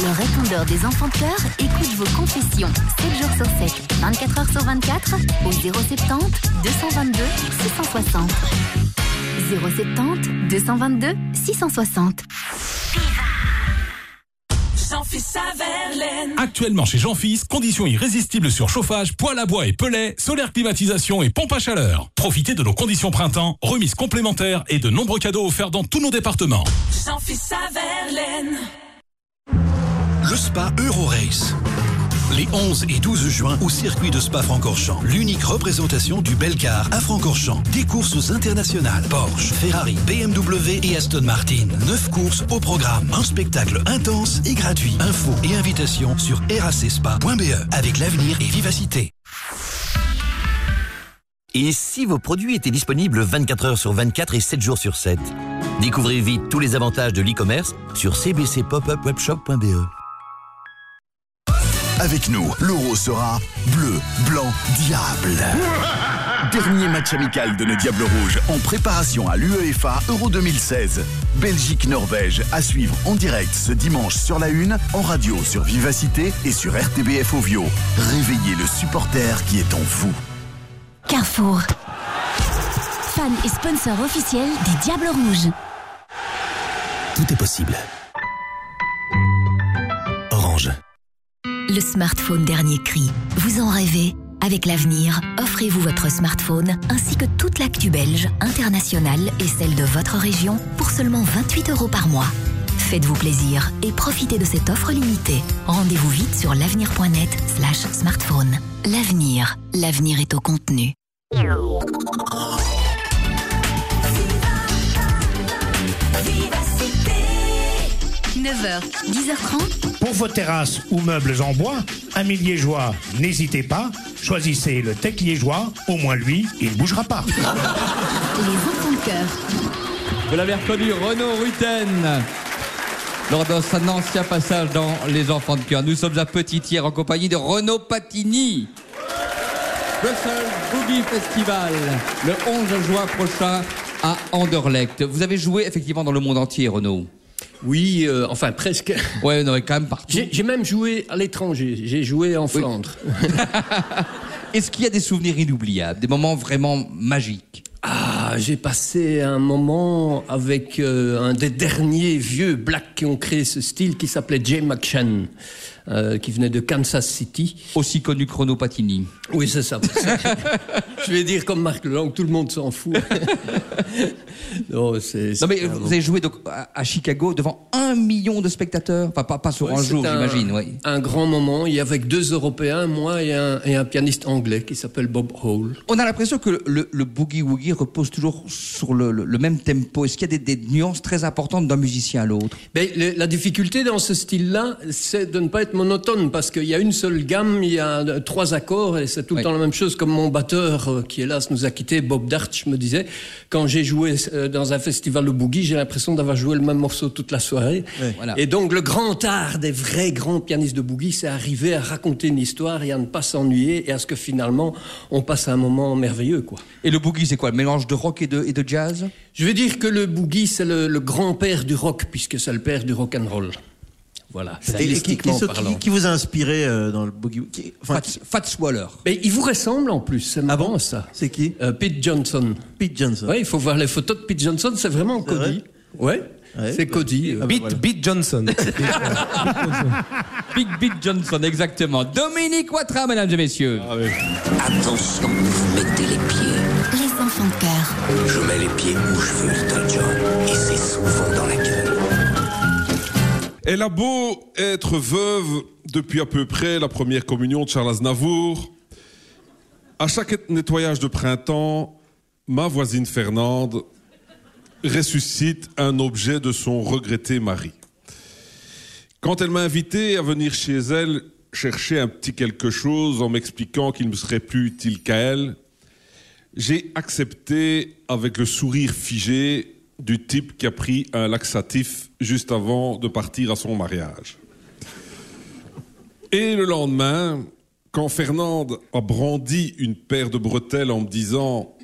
Le répondeur des enfants de cœur écoute vos confessions 7 jours sur 7, 24 heures sur 24 au 070 222 660. 070 222 660. Jean-Fils Verlaine. Actuellement chez Jean-Fils, conditions irrésistibles sur chauffage, poêle à bois et pellet, solaire climatisation et pompe à chaleur. Profitez de nos conditions printemps, remises complémentaires et de nombreux cadeaux offerts dans tous nos départements. Jean-Fils Verlaine. Le Spa Eurorace. Les 11 et 12 juin au circuit de Spa-Francorchamps. L'unique représentation du bel car à Francorchamps. Des courses internationales. Porsche, Ferrari, BMW et Aston Martin. 9 courses au programme. Un spectacle intense et gratuit. Infos et invitations sur racspa.be avec l'avenir et vivacité. Et si vos produits étaient disponibles 24 heures sur 24 et 7 jours sur 7 Découvrez vite tous les avantages de l'e-commerce sur cbcpopupwebshop.be. Avec nous, l'euro sera bleu, blanc, diable. Dernier match amical de nos Diables Rouges en préparation à l'UEFA Euro 2016. Belgique-Norvège à suivre en direct ce dimanche sur la Une, en radio sur Vivacité et sur RTBF Ovio. Réveillez le supporter qui est en vous. Carrefour. Fan et sponsor officiel des Diables Rouges. Tout est possible. Orange. Le smartphone dernier cri. Vous en rêvez Avec l'avenir, offrez-vous votre smartphone ainsi que toute l'actu belge, internationale et celle de votre région pour seulement 28 euros par mois. Faites-vous plaisir et profitez de cette offre limitée. Rendez-vous vite sur l'avenir.net slash smartphone. L'avenir, l'avenir est au contenu. 9h, 10h30. Pour vos terrasses ou meubles en bois, amis liégeois, n'hésitez pas, choisissez le tech liégeois, au moins lui, il ne bougera pas. Les enfants de cœur. Vous l'avez reconnu, Renaud Rutten. Lors d'un son ancien passage dans Les Enfants de Cœur, nous sommes à Petit-Hier en compagnie de Renaud Patini. Brussels Boogie Festival, le 11 juin prochain à Anderlecht. Vous avez joué effectivement dans le monde entier, Renaud. Oui, euh, enfin presque. Ouais, non, mais quand même partout. J'ai j'ai même joué à l'étranger. J'ai joué en Flandre. Est-ce qu'il y a des souvenirs inoubliables, des moments vraiment magiques? Ah, j'ai passé un moment avec euh, un des derniers vieux blacks qui ont créé ce style qui s'appelait Jay McShann, euh, qui venait de Kansas City. Aussi connu que Renaud Patini. Oui, c'est ça. Je vais dire comme Marc Lelang, tout le monde s'en fout. non, c'est- Non mais vous avez joué donc à Chicago devant un million de spectateurs, enfin pas, pas sur Ouais, un jour j'imagine, oui. Un grand moment. Il y avait deux Européens, moi et un, et un pianiste anglais qui s'appelle Bob Hall. On a l'impression que le, le boogie woogie repose toujours sur le, le- même tempo. Est-ce qu'il y a des, des nuances très importantes d'un musicien à l'autre? Ben, la difficulté dans ce style-là, c'est de ne pas être monotone parce qu'il y a une seule gamme, il y a trois accords et c'est tout le temps la même chose. Comme mon batteur euh, qui hélas nous a quitté, Bob Darch, me disait, quand j'ai joué euh, dans un festival de boogie, j'ai l'impression d'avoir joué le même morceau toute la soirée. Voilà. Et donc le grand art des vrais grands pianistes de boogie, c'est arriver à raconter une histoire et à ne pas s'ennuyer et à ce que finalement on passe un moment merveilleux, quoi. Et le boogie, c'est quoi Le mélange de rock et de, et de jazz? Je veux dire que le boogie, c'est le, le grand-père du rock, puisque c'est le père du rock and roll. Voilà, Et- et qui, qui, vous a inspiré euh, dans le boogie qui- enfin, Fats, Waller. Mais il vous ressemble en plus, c'est marrant ça. Ah C'est qui Pete Johnson. Pete Johnson. Oui, il faut voir les photos de Pete Johnson, c'est vraiment Cody. Ouais, c'est Cody. euh, Beat, voilà. Beat Johnson. Big Johnson, exactement. Dominique Wattra, mesdames et messieurs. Attention, vous mettez les pieds. Les enfants de cœur. Je mets les pieds où je veux, Little John. Elle a beau être veuve depuis à peu près la première communion de Charles Aznavour, à chaque nettoyage de printemps, ma voisine Fernande ressuscite un objet de son regretté mari. Quand elle m'a invité à venir chez elle chercher un petit quelque chose en m'expliquant qu'il me serait plus utile qu'à elle, j'ai accepté avec le sourire figé du type qui a pris un laxatif juste avant de partir à son mariage. Et le lendemain, quand Fernande a brandi une paire de bretelles en me disant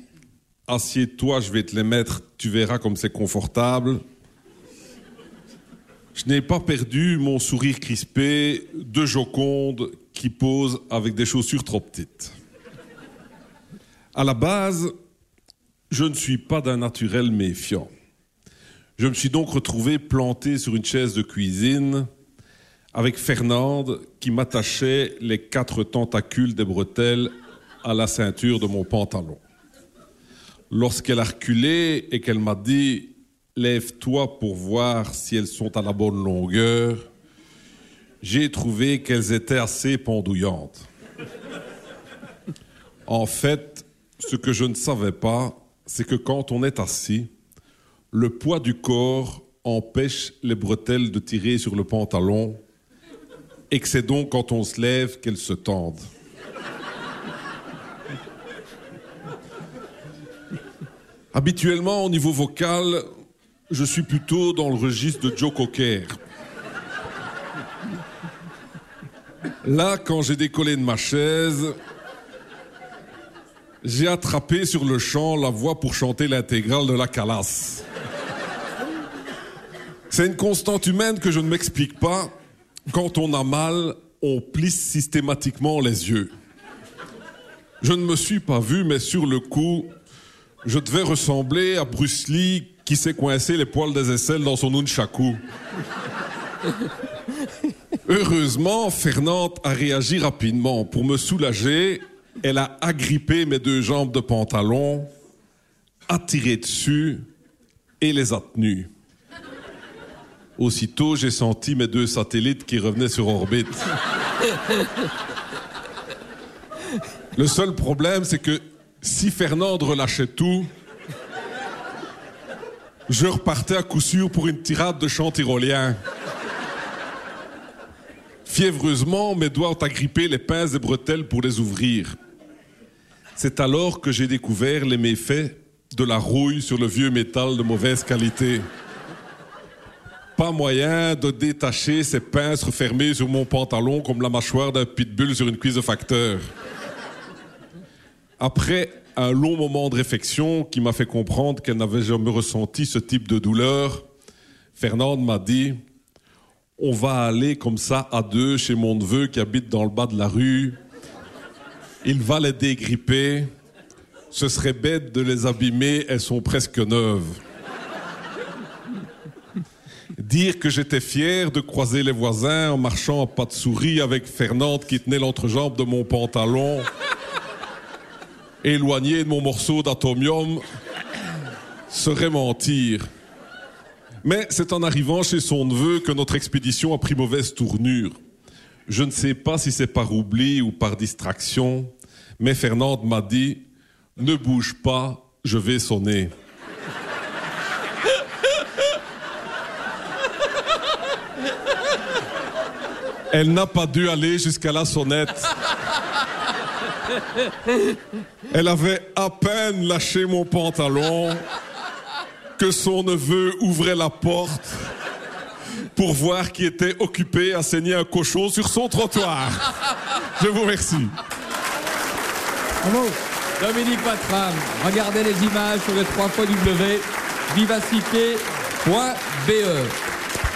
Assieds-toi, je vais te les mettre, tu verras comme c'est confortable. Je n'ai pas perdu mon sourire crispé de Joconde qui pose avec des chaussures trop petites. À la base, je ne suis pas d'un naturel méfiant. Je me suis donc retrouvé planté sur une chaise de cuisine avec Fernande qui m'attachait les quatre tentacules des bretelles à la ceinture de mon pantalon. Lorsqu'elle a reculé et qu'elle m'a dit Lève-toi pour voir si elles sont à la bonne longueur, j'ai trouvé qu'elles étaient assez pendouillantes. En fait, ce que je ne savais pas, c'est que quand on est assis, le poids du corps empêche les bretelles de tirer sur le pantalon et que c'est donc quand on se lève qu'elles se tendent. Habituellement, au niveau vocal, je suis plutôt dans le registre de Joe Cocker. Là, quand j'ai décollé de ma chaise, j'ai attrapé sur le champ la voix pour chanter l'intégrale de la calasse. C'est une constante humaine que je ne m'explique pas. Quand on a mal, on plisse systématiquement les yeux. Je ne me suis pas vu, mais sur le coup, je devais ressembler à Bruce Lee qui s'est coincé les poils des aisselles dans son nunchaku. Heureusement, Fernande a réagi rapidement. Pour me soulager, elle a agrippé mes deux jambes de pantalon, a tiré dessus et les a tenues. Aussitôt, j'ai senti mes deux satellites qui revenaient sur orbite. Le seul problème, c'est que si Fernande relâchait tout, je repartais à coup sûr pour une tirade de chant tyrolien. Fiévreusement, mes doigts ont agrippé les pinces et bretelles pour les ouvrir. C'est alors que j'ai découvert les méfaits de la rouille sur le vieux métal de mauvaise qualité. Pas moyen de détacher ces pinces refermées sur mon pantalon comme la mâchoire d'un pitbull sur une cuisse de facteur. Après un long moment de réflexion qui m'a fait comprendre qu'elle n'avait jamais ressenti ce type de douleur, Fernande m'a dit On va aller comme ça à deux chez mon neveu qui habite dans le bas de la rue. Il va les dégripper. Ce serait bête de les abîmer, elles sont presque neuves. Dire que j'étais fier de croiser les voisins en marchant à pas de souris avec Fernande qui tenait l'entrejambe de mon pantalon éloigné de mon morceau d'atomium serait mentir. Mais c'est en arrivant chez son neveu que notre expédition a pris mauvaise tournure. Je ne sais pas si c'est par oubli ou par distraction, mais Fernande m'a dit Ne bouge pas, je vais sonner. Elle n'a pas dû aller jusqu'à la sonnette. Elle avait à peine lâché mon pantalon que son neveu ouvrait la porte pour voir qui était occupé à saigner un cochon sur son trottoir. Je vous remercie. Dominique Patram, regardez les images sur le 3 W vivacité.be.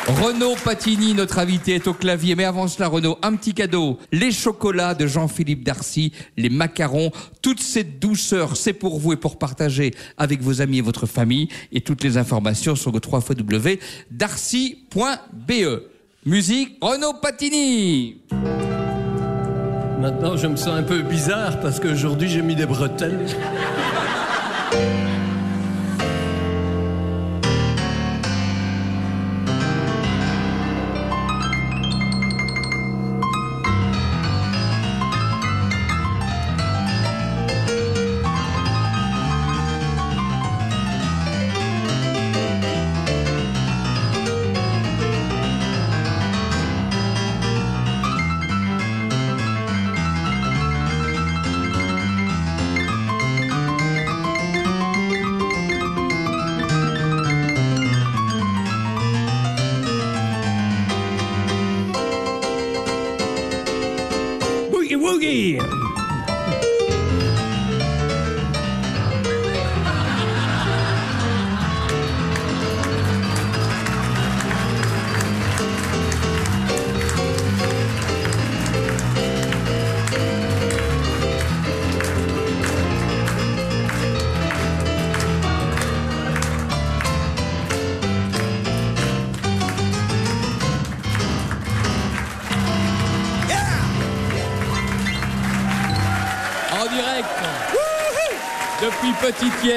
Renaud Patini, notre invité, est au clavier. Mais avant cela, Renaud, un petit cadeau. Les chocolats de Jean-Philippe Darcy, les macarons, toute cette douceur, c'est pour vous et pour partager avec vos amis et votre famille. Et toutes les informations sur le 3 darcy.be. Musique, Renaud Patini. Maintenant, je me sens un peu bizarre parce qu'aujourd'hui, j'ai mis des bretelles.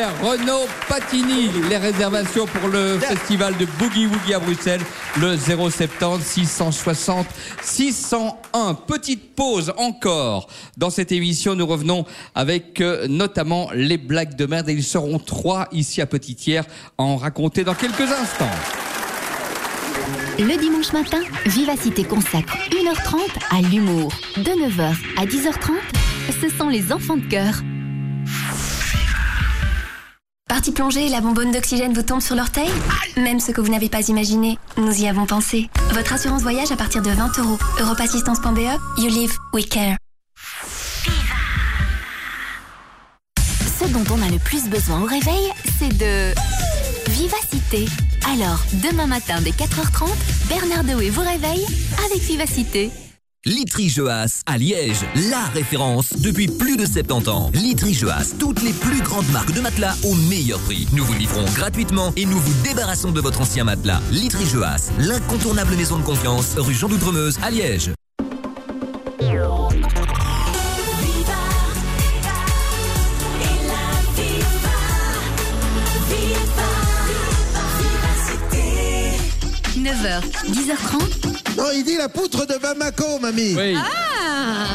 Renaud Patini. Les réservations pour le festival de Boogie Woogie à Bruxelles, le 070 660 601. Petite pause encore. Dans cette émission, nous revenons avec euh, notamment les blagues de merde et ils seront trois ici à Petite-Pierre à en raconter dans quelques instants. Le dimanche matin, Vivacité consacre 1h30 à l'humour. De 9h à 10h30, ce sont les enfants de cœur. Parti plonger, la bonbonne d'oxygène vous tombe sur l'orteil Même ce que vous n'avez pas imaginé, nous y avons pensé. Votre assurance voyage à partir de 20 euros. Europassistance.be, you live, we care. Ce dont on a le plus besoin au réveil, c'est de vivacité. Alors, demain matin dès 4h30, Bernard Dewey vous réveille avec Vivacité. Litry Joas à Liège, la référence depuis plus de 70 ans. Litry Joas, toutes les plus grandes marques de matelas au meilleur prix. Nous vous livrons gratuitement et nous vous débarrassons de votre ancien matelas. Litry Joas, l'incontournable maison de confiance, rue Jean d'Outremeuse à Liège. 9h, 10h30. Non, il dit la poutre de Bamako, mamie. Oui. Ah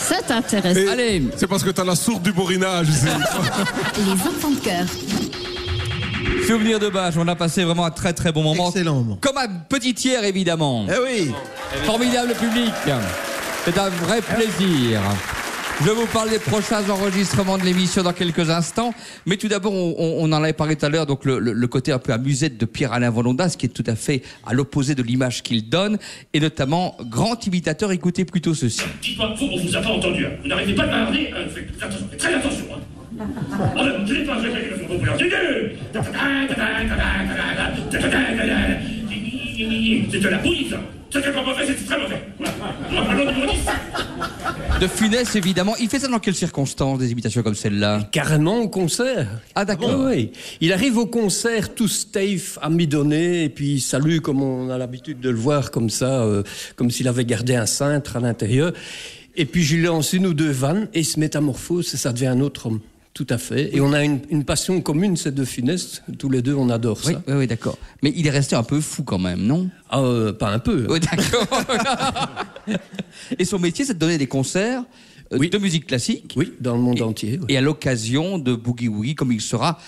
C'est intéressant. Allez. C'est parce que t'as la sourde du borinage. Les enfants de cœur. Souvenir de Bâche, on a passé vraiment un très très bon moment. Excellent moment. Comme à Petite-Pierre évidemment. Eh oui. Formidable public. C'est un vrai plaisir. Je vous parle des prochains enregistrements de l'émission dans quelques instants. Mais tout d'abord, on, en avait parlé tout à l'heure, donc le, le- le côté un peu amusette de Pierre-Alain Volondas, qui est tout à fait à l'opposé de l'image qu'il donne, et notamment grand imitateur, écoutez plutôt ceci. Dites-moi, vous, on vous a pas entendu. hein. Vous n'arrivez pas à parler. hein. Faites attention, faites très attention. Hein. Oh, ne pas C'est de la bouillie, ça. Pas mauvais, c'est très mauvais. Voilà. Allons, numéro 10. De Funès, évidemment. Il fait ça dans quelles circonstances, des imitations comme celle-là? Carrément au concert. Ah d'accord. Oui. Il arrive au concert tout Stave à mi-donné et puis il salue comme on a l'habitude de le voir comme ça, euh, comme s'il avait gardé un cintre à l'intérieur. Et puis je lui lance une ou deux vannes et il se métamorphose et ça devient un autre homme. Tout à fait. Et on a une, une passion commune, c'est de Funès. Tous les deux, on adore ça. Oui, oui, oui, d'accord. Mais il est resté un peu fou quand même, non? Ah, euh, pas un peu. Oui, d'accord. Et son métier, c'est de donner des concerts euh, de musique classique. Oui, dans le monde entier. Et à l'occasion de Boogie Woogie, comme il sera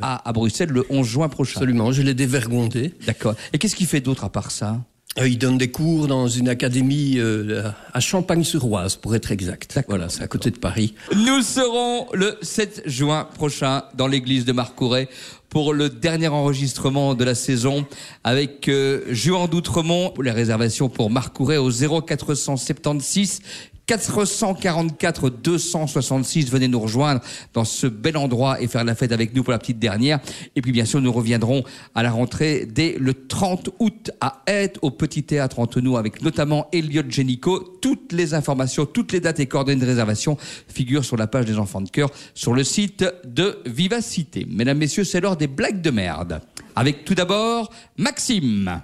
à, à Bruxelles le 11 juin prochain. Absolument, je l'ai dévergondé. D'accord. Et qu'est-ce qu'il fait d'autre à part ça? Il donne des cours dans une académie euh, à Champagne-sur-Oise, pour être exact. Voilà, c'est à côté de Paris. Nous serons le 7 juin prochain dans l'église de Marcouret pour le dernier enregistrement de la saison avec euh, Juan d'Outremont. Les réservations pour Marcouret au 0476 444 266. Venez nous rejoindre dans ce bel endroit et faire la fête avec nous pour la petite dernière. Et puis bien sûr, nous reviendrons à la rentrée dès le 30 août à Aide au Petit Théâtre entre nous avec notamment Elliot Genico. Toutes les informations, toutes les dates et coordonnées de réservation figurent sur la page des enfants de cœur sur le site de Vivacité. Mesdames, messieurs, c'est l'heure des blagues de merde. Avec tout d'abord Maxime.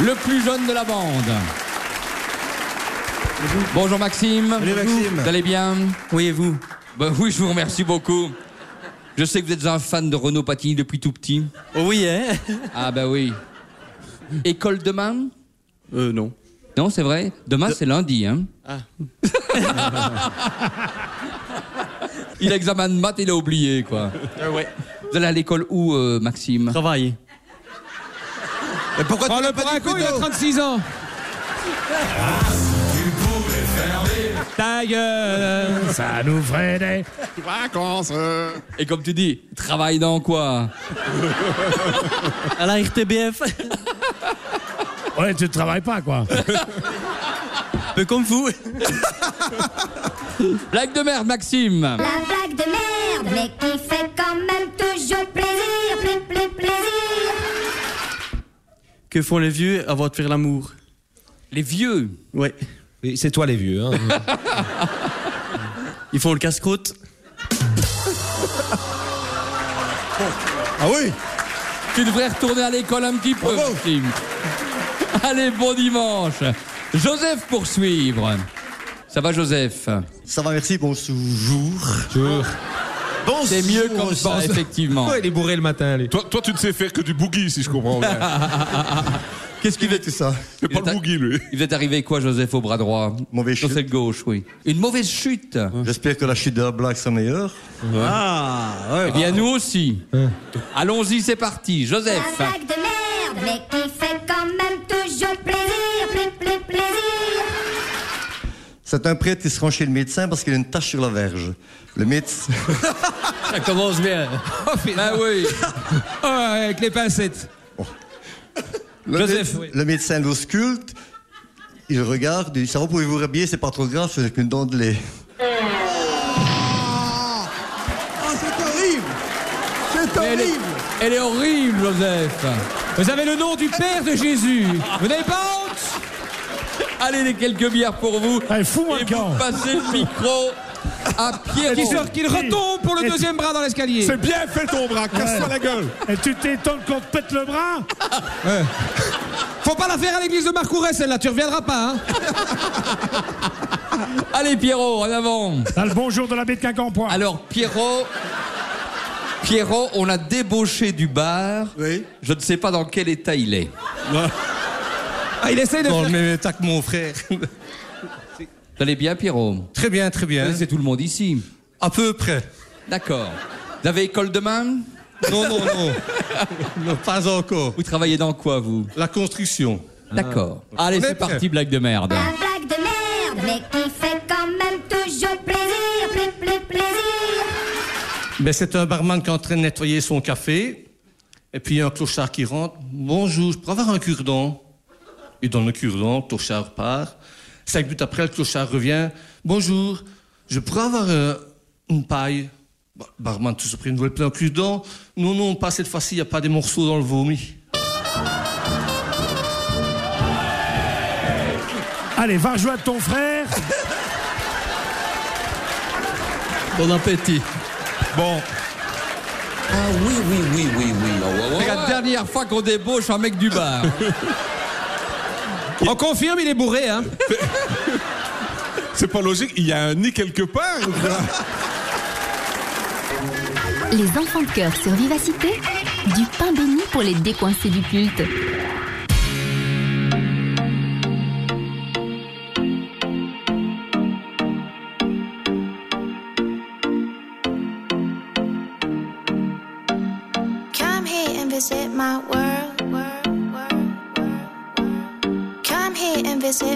Le plus jeune de la bande. Bonjour Maxime. Salut, Maxime. Vous allez bien Oui, et vous bah, Oui, je vous remercie beaucoup. Je sais que vous êtes un fan de Renaud Patini depuis tout petit. Oh oui, hein Ah bah oui. École demain Euh, non. Non, c'est vrai Demain, c'est lundi, hein Ah. Il a examen de maths, il a oublié, quoi. ouais. Vous allez à l'école où, euh, Maxime? Travail. Mais pourquoi Oh, tu le pas dit il a tôt 36 ans. Ta gueule. Ça nous ferait des... Vacances. Et comme tu dis, travaille dans quoi? À la RTBF. Ouais, tu ne travailles pas, quoi. peu comme vous. Blague de merde, Maxime. La blague de merde, mais qui fait quand même toujours plaisir, plus, plus plaisir. Que font les vieux avant de faire l'amour? Les vieux? Ouais. Oui, c'est toi les vieux. Hein. Ils font le casse-croûte. Ah oui Tu devrais retourner à l'école un petit peu. Allez, bon dimanche. Joseph poursuivre. Ça va, Joseph? Ça va, merci, bonjour. C'est mieux comme ça, effectivement. Ouais, il est bourré le matin, lui. Toi, toi, tu ne sais faire que du boogie, si je comprends bien. Qu'est-ce qu'il fait tout ça C'est pas le boogie, lui. Il va t'arriver quoi, Joseph, au bras droit Mauvaise Sur chute. cette gauche, oui. Une mauvaise chute. J'espère que la chute de la blague sera meilleure. Ah, ouais. Eh bien, nous aussi. Allons-y, c'est parti. La Joseph. blague de merde, mais qui fait quand même toujours plaisir, plus, plus plaisir. C'est un prêtre qui se rend chez le médecin parce qu'il a une tache sur la verge. Le médecin. Ça commence bien. Ah oui. Oh, avec les pincettes. Le, Joseph, mé- oui. le médecin l'ausculte. Il regarde, il dit Ça va, pouvez-vous rhabiller C'est pas trop grave, c'est qu'une dent de lait. Ah, c'est horrible C'est Elle est, horrible elle est horrible, Joseph. Vous avez le nom du Père de Jésus. Vous n'avez pas honte? Allez, les quelques bières pour vous. Allez, fous-moi Et le camp. vous passez le micro à Pierre. Qu'il se- qu'il retombe pour le deuxième bras dans l'escalier. C'est bien fait ton bras, casse-toi la gueule. Et tu t'étonnes qu'on te pète le bras Faut pas la faire à l'église de Marcouret, celle-là, tu reviendras pas. Hein Allez, Pierrot, en avant. T'as le bonjour de l'abbé de Quincampoix. Alors, Pierrot. Pierrot, on l'a débauché du bar. Oui. Je ne sais pas dans quel état il est. Ah, il essaye de Dans faire... le même état que mon frère. Vous allez bien, Pierrot Très bien, très bien. C'est tout le monde ici. À peu près. D'accord. Vous avez école demain Non, non, non. non pas encore. Vous travaillez dans quoi, vous La construction. D'accord. Allez, c'est parti, blague de merde. La blague de merde, mais qui fait quand même toujours plaisir, plus, plus plaisir. Ben, c'est un barman qui est en train de nettoyer son café. Et puis il y a un clochard qui rentre. Bonjour, je pourrais avoir un cure-dent? Il donne le cure-dent, le clochard part. Cinq minutes après, le clochard revient. Bonjour, je pourrais avoir euh, une paille? Bah, Barman, tout surpris, vous voulez plus un cure-dent Non, non, pas cette fois-ci, il n'y a pas des morceaux dans le vomi. Allez, va rejoindre ton frère. Bon appétit. Bon, Ah oui, oui, oui, oui, oui. C'est la dernière fois qu'on débauche un mec du bar. On confirme, il est bourré, hein c'est pas logique, il y a un nid quelque part. Les enfants de cœur sur Vivacité, du pain béni pour les décoincés du culte.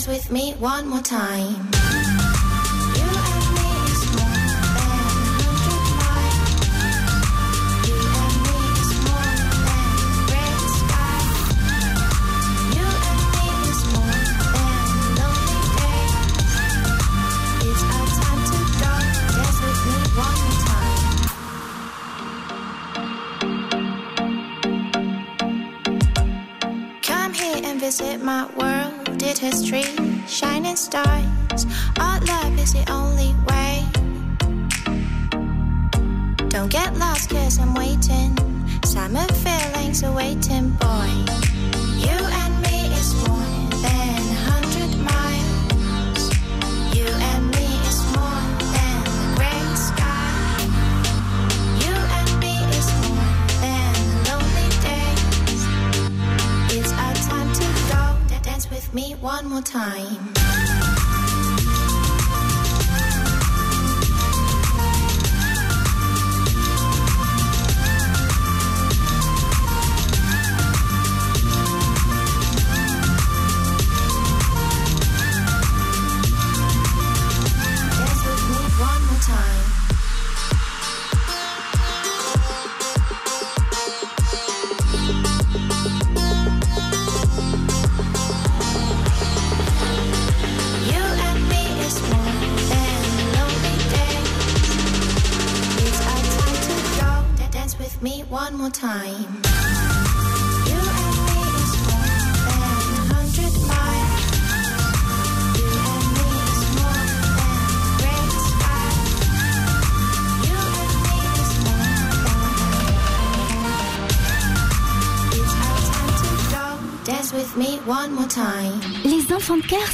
Dance with me one more time. history time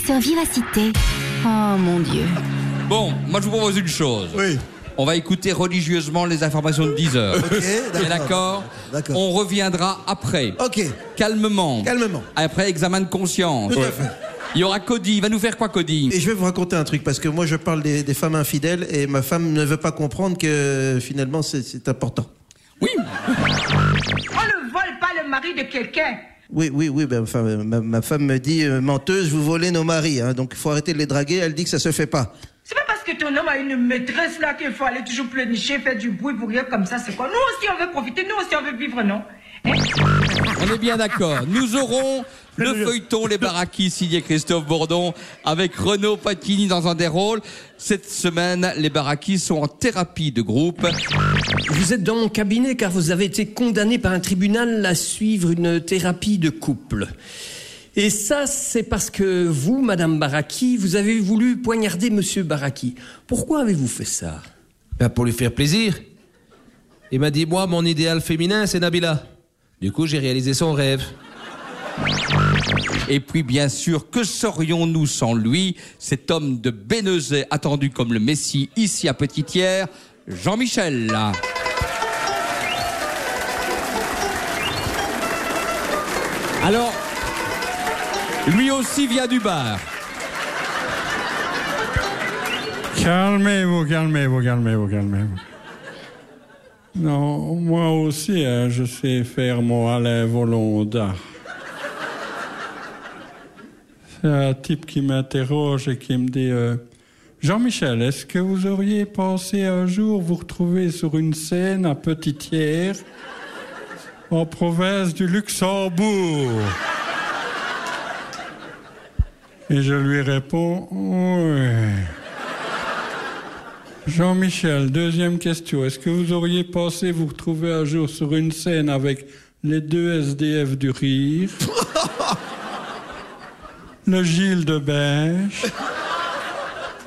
sur Vivacité. Oh mon Dieu. Bon, moi je vous propose une chose. Oui. On va écouter religieusement les informations de 10 heures. Ok, d'accord On reviendra après. Ok. Calmement. Calmement. Après examen de conscience. Tout à fait. Il y aura Cody. Il va nous faire quoi, Cody? Et je vais vous raconter un truc, parce que moi je parle des, des femmes infidèles et ma femme ne veut pas comprendre que finalement c'est- c'est important. Oui. On ne vole pas le mari de quelqu'un. Oui, oui, oui, ben, enfin, ma, femme me dit, euh, menteuse, vous volez nos maris, hein, donc il faut arrêter de les draguer, elle dit que ça se fait pas. C'est pas parce que ton homme a une maîtresse là qu'il faut aller toujours pleurnicher, faire du bruit pour rien comme ça, c'est quoi? Nous aussi on veut profiter, nous aussi on veut vivre, non? On est bien d'accord. Nous aurons le feuilleton Les Barakis signé Christophe Bourdon avec Renaud Patini dans un des rôles. Cette semaine, les Barakis sont en thérapie de groupe. Vous êtes dans mon cabinet car vous avez été condamné par un tribunal à suivre une thérapie de couple. Et ça, c'est parce que vous, Madame Baraki, vous avez voulu poignarder Monsieur Baraki. Pourquoi avez-vous fait ça? Ben, pour lui faire plaisir. Il m'a dit, moi, mon idéal féminin, c'est Nabila. Du coup, j'ai réalisé son rêve. Et puis, bien sûr, que serions-nous sans lui? Cet homme de Bénezet, attendu comme le Messie ici à Petite-Thiers, Jean-Michel. Alors, lui aussi vient du bar. Calmez-vous, calmez-vous, calmez-vous, calmez-vous. Non, moi aussi, hein, je sais faire mon Alain Volonda. C'est un type qui m'interroge et qui me dit euh, Jean-Michel, est-ce que vous auriez pensé un jour vous retrouver sur une scène à Petite-Thiers, en province du Luxembourg? Et je lui réponds Oui. Jean-Michel, deuxième question. Est-ce que vous auriez pensé vous retrouver un jour sur une scène avec les deux SDF du rire Le Gilles de Bêche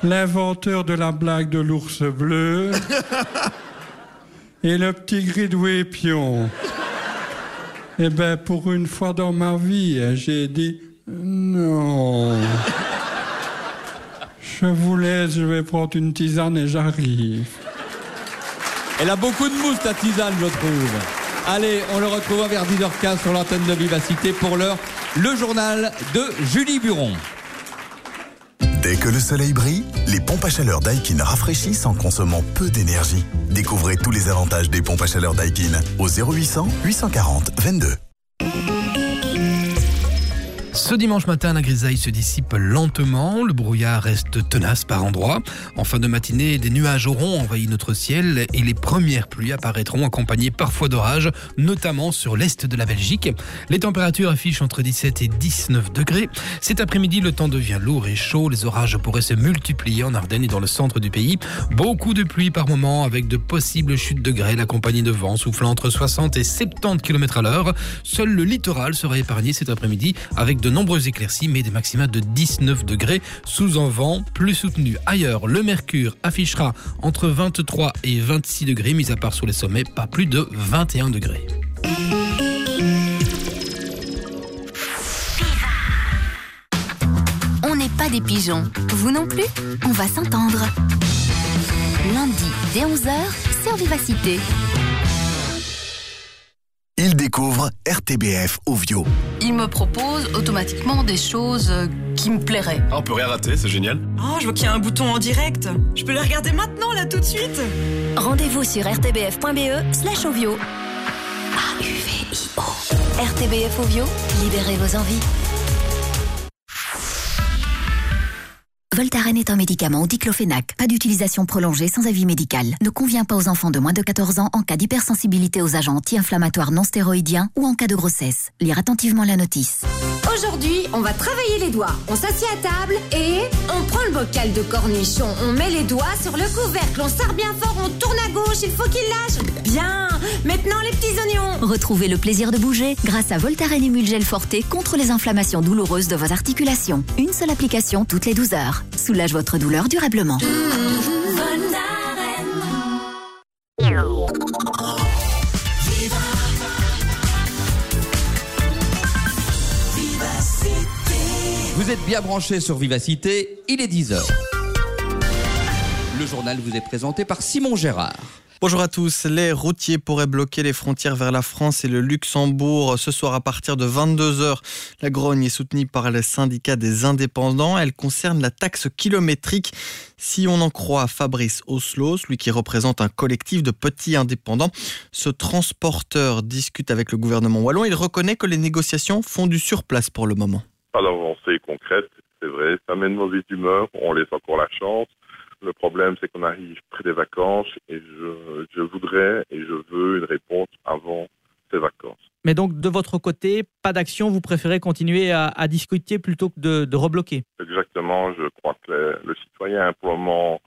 L'inventeur de la blague de l'ours bleu Et le petit Gridoué Pion? Eh bien, pour une fois dans ma vie, hein, j'ai dit non. Je vous laisse, je vais prendre une tisane et j'arrive. Elle a beaucoup de mousse, ta tisane, je trouve. Allez, on le retrouve vers 10h15 sur l'antenne de Vivacité pour l'heure, le journal de Julie Buron. Dès que le soleil brille, les pompes à chaleur Daikin rafraîchissent en consommant peu d'énergie. Découvrez tous les avantages des pompes à chaleur Daikin au 0800 840 22. Ce dimanche matin, la grisaille se dissipe lentement, le brouillard reste tenace par endroits. En fin de matinée, des nuages auront envahi notre ciel et les premières pluies apparaîtront accompagnées parfois d'orages, notamment sur l'est de la Belgique. Les températures affichent entre 17 et 19 degrés. Cet après-midi, le temps devient lourd et chaud, les orages pourraient se multiplier en Ardennes et dans le centre du pays. Beaucoup de pluie par moment avec de possibles chutes de grêle accompagnées de vents soufflant entre 60 et 70 km à l'heure. Seul le littoral sera épargné cet après-midi avec de nombreuses éclaircies, mais des maxima de 19 degrés sous un vent plus soutenu. Ailleurs, le mercure affichera entre 23 et 26 degrés, mis à part sur les sommets, pas plus de 21 degrés. On n'est pas des pigeons. Vous non plus On va s'entendre. Lundi, dès 11h, sur Vivacité. Il découvre RTBF Ovio. Il me propose automatiquement des choses euh, qui me plairaient. Ah, on peut rien rater, c'est génial. Oh, je vois qu'il y a un bouton en direct. Je peux le regarder maintenant, là, tout de suite. Rendez-vous sur rtbf.be slash ovio. A-U-V-I-O. RTBF Ovio, libérez vos envies. Voltaren est un médicament au diclofénac. Pas d'utilisation prolongée sans avis médical. Ne convient pas aux enfants de moins de 14 ans en cas d'hypersensibilité aux agents anti-inflammatoires non stéroïdiens ou en cas de grossesse. Lire attentivement la notice. Aujourd'hui, on va travailler les doigts. On s'assied à table et on prend le bocal de cornichon. On met les doigts sur le couvercle. On serre bien fort, on tourne à gauche. Il faut qu'il lâche. Bien. Maintenant, les petits oignons. Retrouvez le plaisir de bouger grâce à Voltaren Emulgel Forte contre les inflammations douloureuses de vos articulations. Une seule application toutes les 12 heures. Soulage votre douleur durablement. Vous êtes bien branchés sur Vivacité, il est 10h. Le journal vous est présenté par Simon Gérard. Bonjour à tous. Les routiers pourraient bloquer les frontières vers la France et le Luxembourg ce soir à partir de 22h. La grogne est soutenue par le syndicat des indépendants. Elle concerne la taxe kilométrique. Si on en croit Fabrice Oslo, lui qui représente un collectif de petits indépendants, ce transporteur discute avec le gouvernement wallon. Il reconnaît que les négociations font du surplace pour le moment. Pas d'avancée concrète, c'est vrai. Ça mène mauvaise humeur. On laisse encore la chance. Le problème, c'est qu'on arrive près des vacances et je, je voudrais et je veux une réponse avant ces vacances. Mais donc, de votre côté, pas d'action, vous préférez continuer à, à discuter plutôt que de, de rebloquer? Exactement, je crois que le, le citoyen, pour le moment,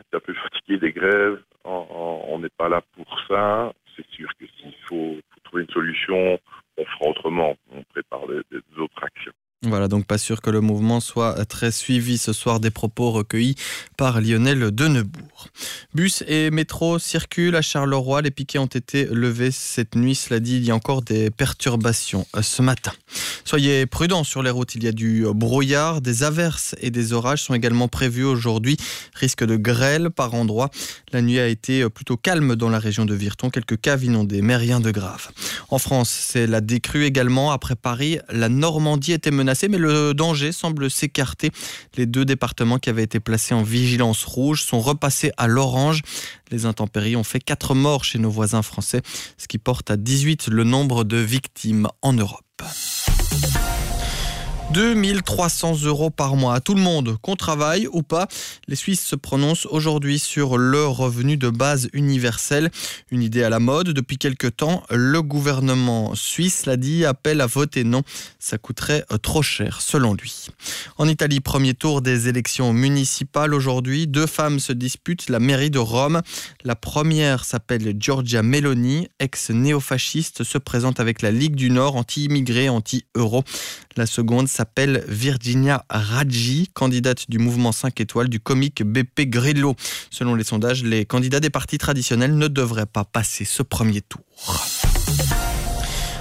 est un peu fatigué des grèves. On- n'est pas là pour ça. C'est sûr que s'il faut, faut trouver une solution, on fera autrement. On prépare des, des autres actions. Voilà, donc pas sûr que le mouvement soit très suivi ce soir des propos recueillis par Lionel Denebourg. Bus et métro circulent à Charleroi. Les piquets ont été levés cette nuit. Cela dit, il y a encore des perturbations euh, ce matin. Soyez prudents sur les routes. Il y a du brouillard, des averses et des orages sont également prévus aujourd'hui. Risque de grêle par endroits. La nuit a été plutôt calme dans la région de Virton. Quelques caves inondées, mais rien de grave. En France, c'est la décrue également. Après Paris, la Normandie était menacée, mais le danger semble s'écarter. Les deux départements qui avaient été placés en vigilance rouge sont repassés à l'orange. Les intempéries ont fait 4 morts chez nos voisins français, ce qui porte à 18 le nombre de victimes en Europe. 2300 euros par mois à tout le monde, qu'on travaille ou pas. Les Suisses se prononcent aujourd'hui sur le revenu de base universel. Une idée à la mode. Depuis quelques temps, le gouvernement suisse l'a dit, appelle à voter non. Ça coûterait euh, trop cher, selon lui. En Italie, premier tour des élections municipales aujourd'hui. Deux femmes se disputent la mairie de Rome. La première s'appelle Giorgia Meloni, ex-néofasciste, se présente avec la Ligue du Nord, anti-immigré, anti-euro. La seconde s'appelle Virginia Raggi, candidate du mouvement 5 étoiles du comique BP Grillo. Selon les sondages, les candidats des partis traditionnels ne devraient pas passer ce premier tour.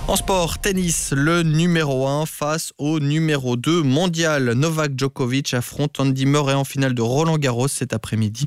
En sport, tennis, le numéro 1 face au numéro 2 mondial. Novak Djokovic affronte Andy Murray en finale de Roland Garros cet après-midi.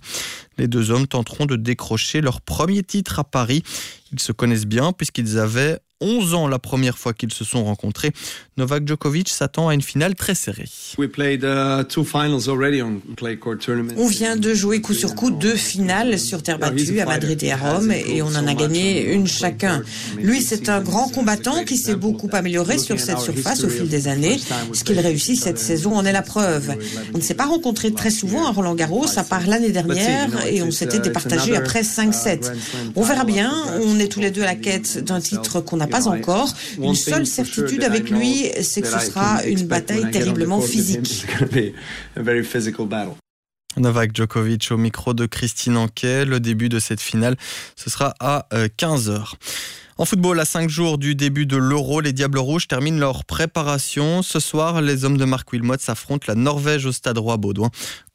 Les deux hommes tenteront de décrocher leur premier titre à Paris. Ils se connaissent bien puisqu'ils avaient 11 ans la première fois qu'ils se sont rencontrés. Novak Djokovic s'attend à une finale très serrée. We played uh, two finals already on clay court tournament. On vient de jouer coup sur coup deux finales sur terre battue à Madrid et à Rome et on en a gagné une chacun. Lui, c'est un grand combattant qui s'est beaucoup amélioré sur cette surface au fil des années. Ce qu'il réussit cette saison en est la preuve. On ne s'est pas rencontré très souvent à Roland Garros, à part l'année dernière, et on s'était départagé après 5-7. On verra bien, on est tous les deux à la quête d'un titre qu'on n'a pas encore. Une seule certitude avec lui, c'est que ce sera une bataille terriblement physique. Novak Djokovic au micro de Christine Anquet. Le début de cette finale, ce sera à 15h. En football, à 5 jours du début de l'Euro, les Diables Rouges terminent leur préparation. Ce soir, les hommes de Marc Wilmot s'affrontent la Norvège au Stade Roi-Baudouin.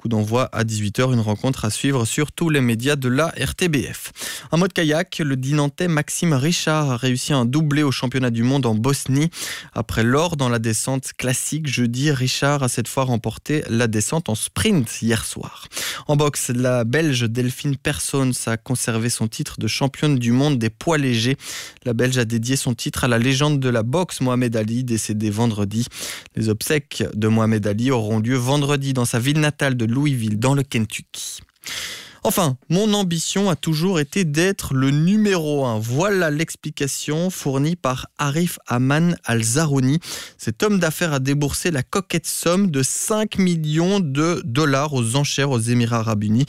Coup d'envoi à 18h, une rencontre à suivre sur tous les médias de la RTBF. En mode kayak, le Dinantais Maxime Richard a réussi un doublé au championnat du monde en Bosnie. Après l'or dans la descente classique jeudi, Richard a cette fois remporté la descente en sprint hier soir. En boxe, la Belge Delphine Persons a conservé son titre de championne du monde des poids légers. La Belge a dédié son titre à la légende de la boxe Mohamed Ali, décédé vendredi. Les obsèques de Mohamed Ali auront lieu vendredi dans sa ville natale de Louisville, dans le Kentucky. Enfin, mon ambition a toujours été d'être le numéro un. Voilà l'explication fournie par Arif Aman Al-Zarouni. Cet homme d'affaires a déboursé la coquette somme de 5 millions de dollars aux enchères aux Émirats Arabes Unis.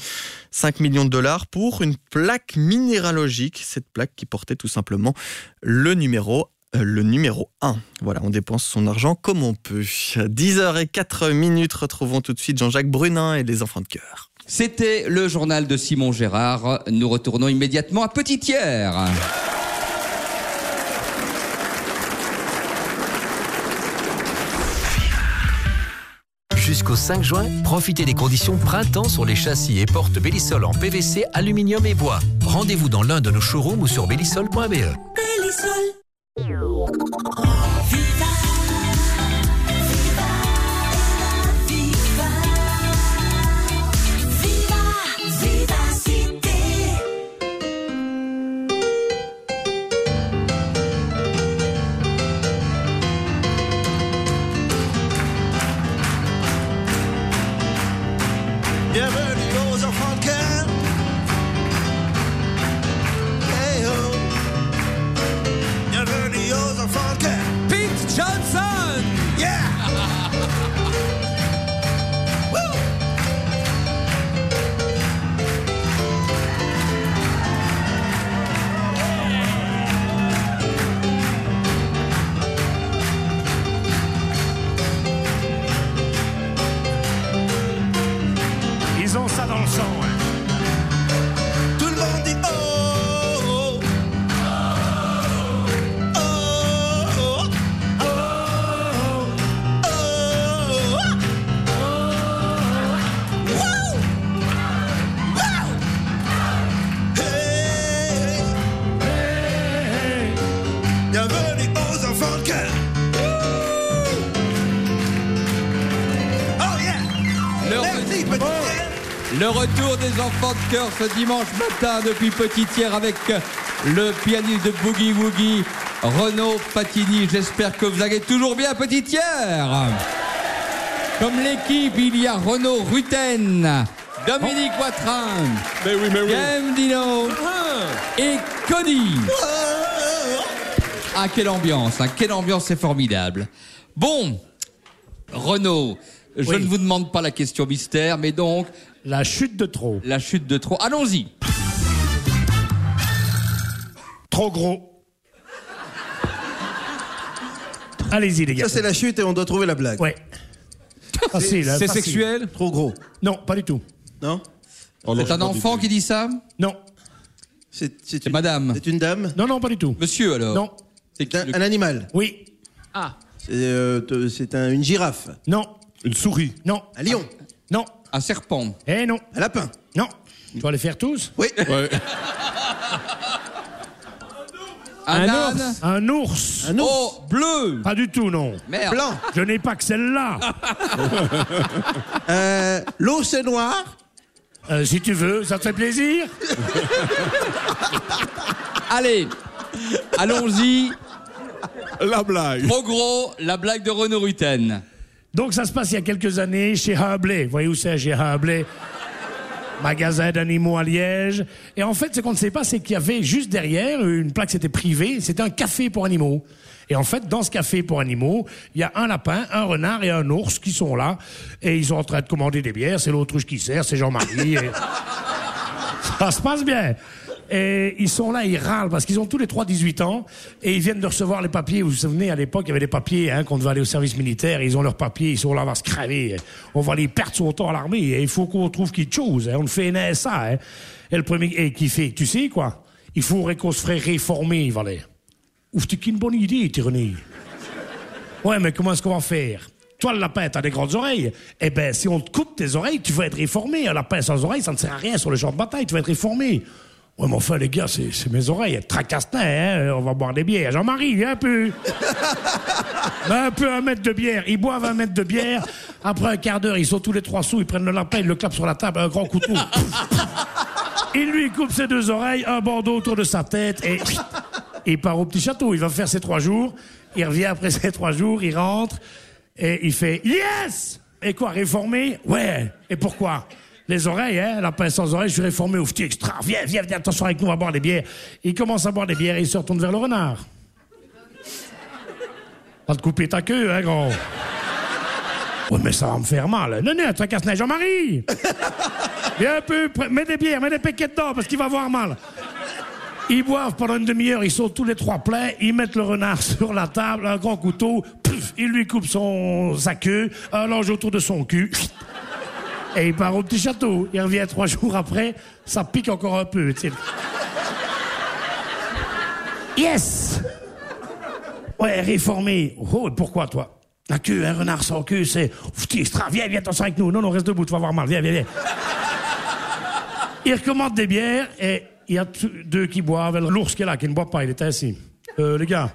5 millions de dollars pour une plaque minéralogique. Cette plaque qui portait tout simplement le numéro le numéro 1. Voilà, on dépense son argent comme on peut. 10h04 minutes, retrouvons tout de suite Jean-Jacques Brunin et les enfants de cœur. C'était le journal de Simon Gérard. Nous retournons immédiatement à Petit-Thiers. Jusqu'au 5 juin, profitez des conditions printemps sur les châssis et portes Bellisol en PVC, aluminium et bois. Rendez-vous dans l'un de nos showrooms ou sur bellisol.be. Bienvenue des enfants de cœur ce dimanche matin depuis Petit-Thiers avec le pianiste de Boogie Woogie, Renaud Patini. J'espère que vous allez toujours bien, Petit-Thiers. Comme l'équipe, il y a Renaud Ruten, Dominique Watrin, Game Dino et Cody. Ah, quelle ambiance, hein, quelle ambiance, c'est formidable. Bon, Renaud, je Oui. ne vous demande pas la question mystère, mais donc... La chute de trop. La chute de trop. Allons-y. Trop gros. Allez-y, les gars. Ça, c'est la chute et on doit trouver la blague. Ouais. Facile, hein, C'est facile. sexuel Trop gros. Non, pas du tout. Non C'est un enfant qui dit ça Non. C'est c'est C'est madame. c'est une dame Non, non, pas du tout. Monsieur, alors Non. C'est un, un animal Oui. Ah. C'est euh, te- c'est un- une girafe Non. Une souris. Non. Un lion Non. Un serpent. Eh non. Un lapin Non. Tu vas les faire tous Oui Ouais. Un, âne. ours. Un ours. Un ours Oh, bleu. Pas du tout, non. Merde. Blanc Je n'ai pas que celle-là. euh, L'ours noir Euh, si tu veux, ça te fait plaisir Allez, allons-y. La blague. Trop gros, la blague de Renaud Ruten. Donc ça se passe il y a quelques années chez Hubley. Vous voyez où c'est chez Hubley Magasin d'animaux à Liège. Et en fait, ce qu'on ne sait pas, c'est qu'il y avait juste derrière une plaque, c'était privé, c'était un café pour animaux. Et en fait, dans ce café pour animaux, il y a un lapin, un renard et un ours qui sont là. Et ils sont en train de commander des bières. C'est l'autruche qui sert, c'est Jean-Marie. Ça se passe bien. Et ils sont là, ils râlent parce qu'ils ont tous les trois 18 ans et ils viennent de recevoir les papiers. Vous vous souvenez, à l'époque, il y avait des papiers hein, qu'on devait aller au service militaire. Ils ont leurs papiers, ils sont là, on va se crever. On va les perdre son temps à l'armée et il faut qu'on trouve quelque chose. hein. On fait une SA. Hein. Et le premier, et qui fait, tu sais quoi? Il faudrait qu'on se ferait réformer, Valère. Ouf, c'est qu'une bonne idée, René. Ouais, mais comment est-ce qu'on va faire? Toi, le lapin, t'as des grandes oreilles. Eh ben, si on te coupe tes oreilles, tu vas être réformé. Un lapin sans oreilles, ça ne sert à rien sur le champ de bataille. Tu vas être réformé. Ouais, mais enfin, les gars, c'est c'est mes oreilles. Tracasse-toi, hein. On va boire des bières. Jean-Marie, viens un peu. Ben, un peu un mètre de bière. Ils boivent un mètre de bière. Après un quart d'heure, ils sont tous les trois sous. Ils prennent le lapin, ils le clapent sur la table, un grand couteau. Il lui coupe ses deux oreilles, un bandeau autour de sa tête et il part au petit château. Il va faire ses trois jours. Il revient après ses trois jours, il rentre et il fait Yes! Et quoi, réformé? Ouais. Et pourquoi? Les oreilles, hein, lapin sans oreilles, je suis réformé au petit extra. Viens, viens, viens, attention avec nous, on va boire des bières. Il commence à boire des bières et il se retourne vers le renard. Va te couper ta queue, hein, gros. Ouais, mais ça va me faire mal. Non, non, tracasse neige Jean-Marie! Viens un peu, mets des bières, mets des paquets dedans parce qu'il va avoir mal. Ils boivent pendant une demi-heure, ils sont tous les trois pleins, ils mettent le renard sur la table, un grand couteau, pff, ils lui coupent son, sa queue, un linge autour de son cul, et il part au petit château. Il revient trois jours après, ça pique encore un peu, tu sais. Yes Ouais, réformé. Oh, pourquoi toi? La queue, un renard sans queue, c'est... Viens, viens, t'en avec nous. Non, non, reste debout, tu vas voir mal, viens, viens, viens. Il recommande des bières et il y a deux qui boivent. L'ours qui est là, qui ne boit pas, il est assis. Euh, les gars,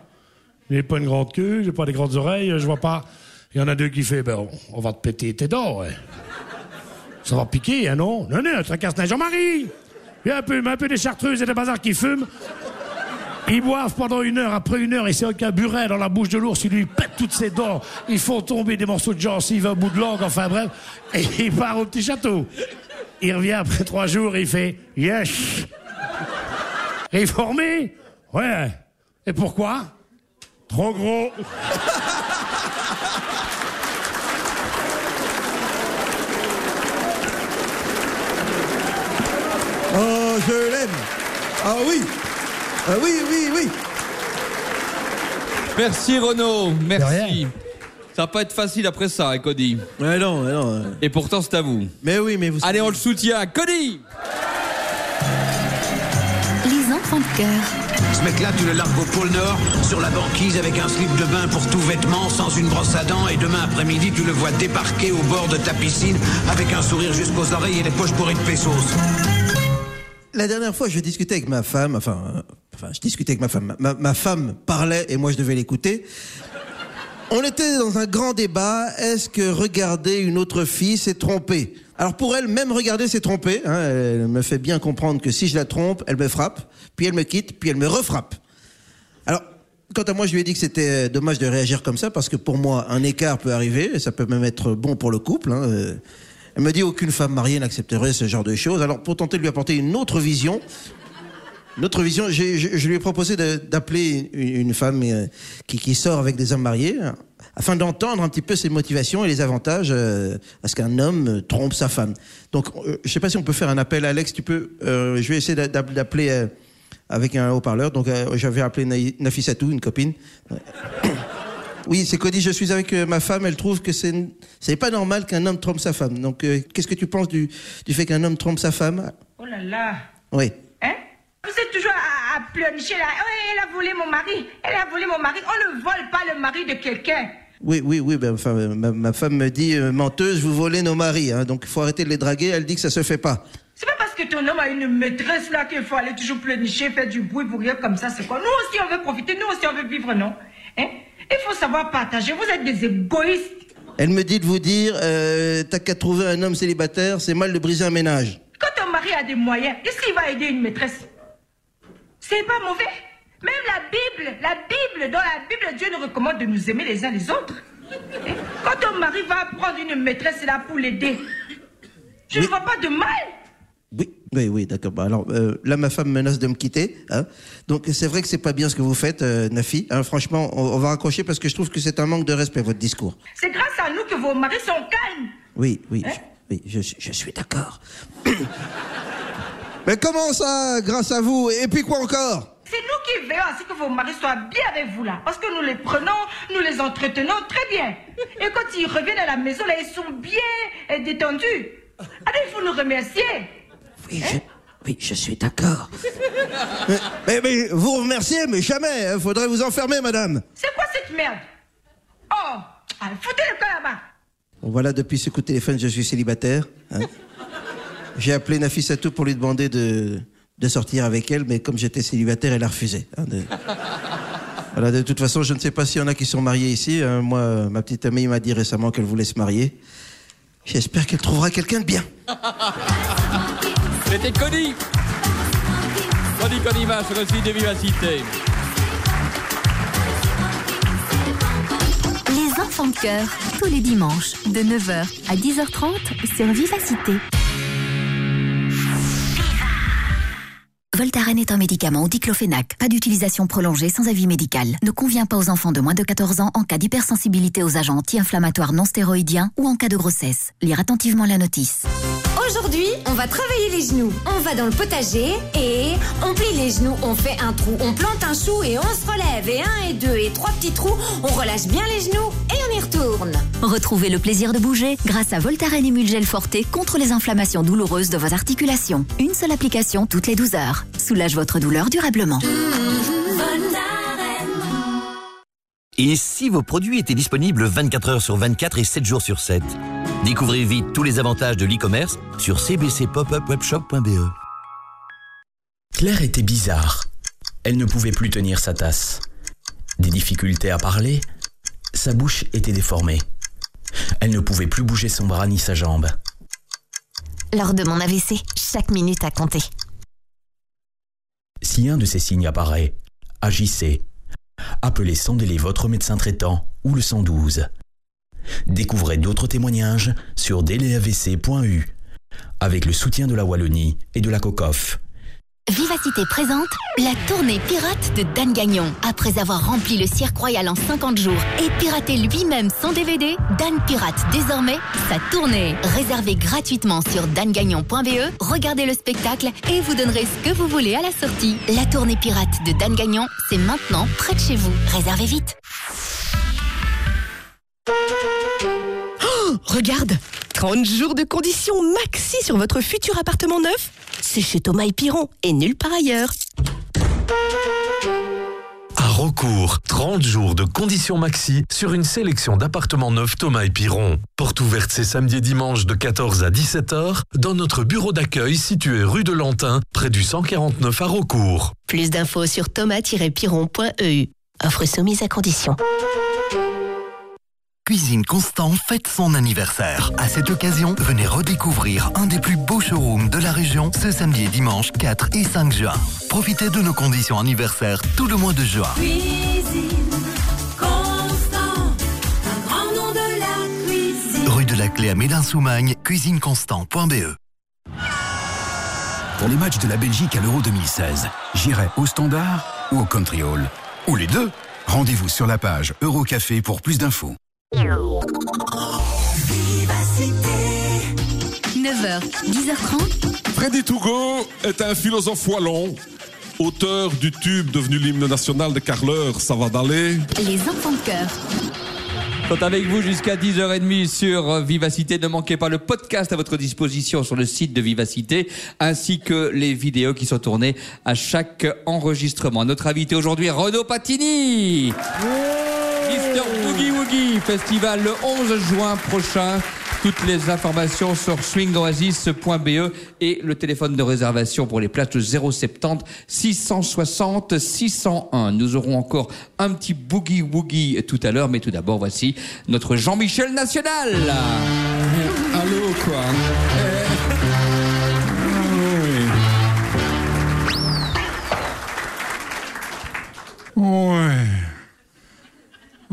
j'ai pas une grande queue, j'ai pas des grandes oreilles, je vois pas. Il y en a deux qui fait, ben, on va te péter tes dents, ouais. Ça va piquer, hein, non? Non, non, tracasse neige Jean-Marie! Viens un peu, un peu des chartreuses et des bazars qui fument. Ils boivent pendant une heure. Après une heure, et c'est un buret dans la bouche de l'ours. Il lui pète toutes ses dents. Ils font tomber des morceaux de gencive, un bout de langue, enfin bref. Et il part au petit château. Il revient après trois jours et il fait Yes. Réformé? Ouais. Et pourquoi? Trop gros. Oh, je l'aime. Ah oui. Ah oui, oui, oui. Merci Renaud, merci. Ça va pas être facile après ça, hein, Cody. Ouais, non, ouais, non. Et pourtant, c'est à vous. Mais oui, mais vous. Allez, on le soutient. Cody Les enfants de cœur. Ce mec-là, tu le largues au pôle Nord, sur la banquise avec un slip de bain pour tout vêtement, sans une brosse à dents, et demain après-midi, tu le vois débarquer au bord de ta piscine avec un sourire jusqu'aux oreilles et les poches pourries de pesos. La dernière fois, je discutais avec ma femme, enfin, euh, enfin, je discutais avec ma femme. Ma, femme parlait et moi je devais l'écouter. On était dans un grand débat. Est-ce que regarder une autre fille, c'est tromper? Alors pour elle, même regarder, c'est tromper. hein. Elle me fait bien comprendre que si je la trompe, elle me frappe, puis elle me quitte, puis elle me refrappe. Alors, quant à moi, je lui ai dit que c'était dommage de réagir comme ça parce que pour moi, un écart peut arriver et ça peut même être bon pour le couple. hein. Euh, Elle me dit aucune femme mariée n'accepterait ce genre de choses. Alors pour tenter de lui apporter une autre vision, une vision, je, lui ai proposé d'appeler une, femme euh, qui, sort avec des hommes mariés afin d'entendre un petit peu ses motivations et les avantages euh, à ce qu'un homme euh, trompe sa femme. Donc je sais pas si on peut faire un appel. Alex, tu peux. je vais essayer d'a- d'a- d'appeler avec un haut-parleur. Donc j'avais appelé Nafissatou, une copine. Oui, c'est Cody, je suis avec euh, ma femme, elle trouve que c'est c'est pas normal qu'un homme trompe sa femme. Donc euh, qu'est-ce que tu penses du, du fait qu'un homme trompe sa femme? Oh là là. Oui. Hein? Vous êtes toujours à, à pleurnicher là. Oui, elle a volé mon mari. Elle a volé mon mari. On ne vole pas le mari de quelqu'un. Oui, oui, oui, ben, enfin, euh, ma, ma femme me dit, euh, menteuse, vous volez nos maris, hein, donc il faut arrêter de les draguer, elle dit que ça se fait pas. C'est pas parce que ton homme a une maîtresse là qu'il faut aller toujours pleurnicher, faire du bruit pour rien comme ça. C'est quoi? Nous aussi on veut profiter, nous aussi on veut vivre, non? Hein? Il faut savoir partager. Vous êtes des égoïstes. Elle me dit de vous dire, euh, t'as qu'à trouver un homme célibataire, c'est mal de briser un ménage. Quand ton mari a des moyens, est-ce qu'il va aider une maîtresse? C'est pas mauvais. Même la Bible, la Bible, dans la Bible, Dieu nous recommande de nous aimer les uns les autres. Quand ton mari va prendre une maîtresse là pour l'aider, je ne vois pas de mal. Oui, oui, oui, d'accord. Bah, alors euh, là, ma femme menace de me quitter. Hein. Donc c'est vrai que c'est pas bien ce que vous faites, euh, Nafi. Hein, franchement, on, on va raccrocher parce que je trouve que c'est un manque de respect votre discours. C'est grâce à nous que vos maris sont calmes. Oui, oui, je, oui, je, suis- je suis d'accord. Mais comment ça, grâce à vous? Et puis quoi encore? C'est nous qui veillons à ce que vos maris soient bien avec vous là. Parce que nous les prenons, nous les entretenons très bien. Et quand ils reviennent à la maison, là, ils sont bien détendus. Alors il faut nous remercier. Oui, je, oui, je suis d'accord. mais, mais, mais vous remerciez, mais jamais. Il faudrait vous enfermer, madame. C'est quoi cette merde? Oh, ah, foutez le camp là-bas. Bon, voilà, depuis ce coup de téléphone, je suis célibataire. hein. J'ai appelé Nafissatou pour lui demander de, de sortir avec elle, mais comme j'étais célibataire, elle a refusé. hein, de... Voilà, de toute façon, je ne sais pas s'il y en a qui sont mariés ici. hein. Moi, ma petite amie m'a dit récemment qu'elle voulait se marier. J'espère qu'elle trouvera quelqu'un de bien. C'était Cody Cody Coniva sur le site de Vivacité. Les enfants de cœur, tous les dimanches, de 9h à 10h30 sur Vivacité. Voltaren est un médicament au diclofénac. Pas d'utilisation prolongée sans avis médical. Ne convient pas aux enfants de moins de 14 ans en cas d'hypersensibilité aux agents anti-inflammatoires non stéroïdiens ou en cas de grossesse. Lire attentivement la notice. Aujourd'hui, on va travailler les genoux. On va dans le potager et on plie les genoux, on fait un trou, on plante un chou et on se relève. Et un et deux et trois petits trous, on relâche bien les genoux et on y retourne. Retrouvez le plaisir de bouger grâce à Voltaren Emulgel Forte contre les inflammations douloureuses de vos articulations. Une seule application toutes les 12 heures. Soulage votre douleur durablement. Et si vos produits étaient disponibles 24 heures sur 24 et 7 jours sur 7 Découvrez vite tous les avantages de l'e-commerce sur cbcpopupwebshop.be. Claire était bizarre. Elle ne pouvait plus tenir sa tasse. Des difficultés à parler. Sa bouche était déformée. Elle ne pouvait plus bouger son bras ni sa jambe. Lors de mon AVC, chaque minute a compté. Si un de ces signes apparaît, agissez. Appelez sans délai votre médecin traitant ou le 112. Découvrez d'autres témoignages sur délayavc.eu avec le soutien de la Wallonie et de la COCOF. Vivacité présente la tournée pirate de Dan Gagnon. Après avoir rempli le cirque royal en 50 jours et piraté lui-même son DVD, Dan pirate désormais sa tournée. Réservez gratuitement sur dangagnon.be, regardez le spectacle et vous donnerez ce que vous voulez à la sortie. La tournée pirate de Dan Gagnon, c'est maintenant près de chez vous. Réservez vite. Oh, regarde 30 jours de conditions maxi sur votre futur appartement neuf C'est chez Thomas et Piron et nulle part ailleurs. À recours, 30 jours de conditions maxi sur une sélection d'appartements neufs Thomas et Piron. Porte ouverte ces samedis et dimanches de 14 à 17h dans notre bureau d'accueil situé rue de Lantin, près du 149 à recours. Plus d'infos sur thomas-piron.eu. Offre soumise à condition. Cuisine Constant fête son anniversaire. À cette occasion, venez redécouvrir un des plus beaux showrooms de la région ce samedi et dimanche 4 et 5 juin. Profitez de nos conditions anniversaires tout le mois de juin. Cuisine Constant, un grand nom de la cuisine. Rue de la Clé à Médin-Soumagne, cuisineconstant.be. Pour les matchs de la Belgique à l'Euro 2016, j'irai au Standard ou au Country Hall. Ou les deux. Rendez-vous sur la page Eurocafé pour plus d'infos. 9h, 10h30. Freddy Tougo est un philosophe wallon, auteur du tube devenu l'hymne national de Carleur, ça va d'aller. Les enfants de cœur. sont avec vous jusqu'à 10h30 sur Vivacité. Ne manquez pas le podcast à votre disposition sur le site de Vivacité, ainsi que les vidéos qui sont tournées à chaque enregistrement. Notre invité aujourd'hui, Renaud Patini. Mister Boogie Woogie Festival le 11 juin prochain. Toutes les informations sur swingoasis.be et le téléphone de réservation pour les places de 070 660 601. Nous aurons encore un petit boogie woogie tout à l'heure, mais tout d'abord voici notre Jean-Michel National. Allô quoi? Ouais.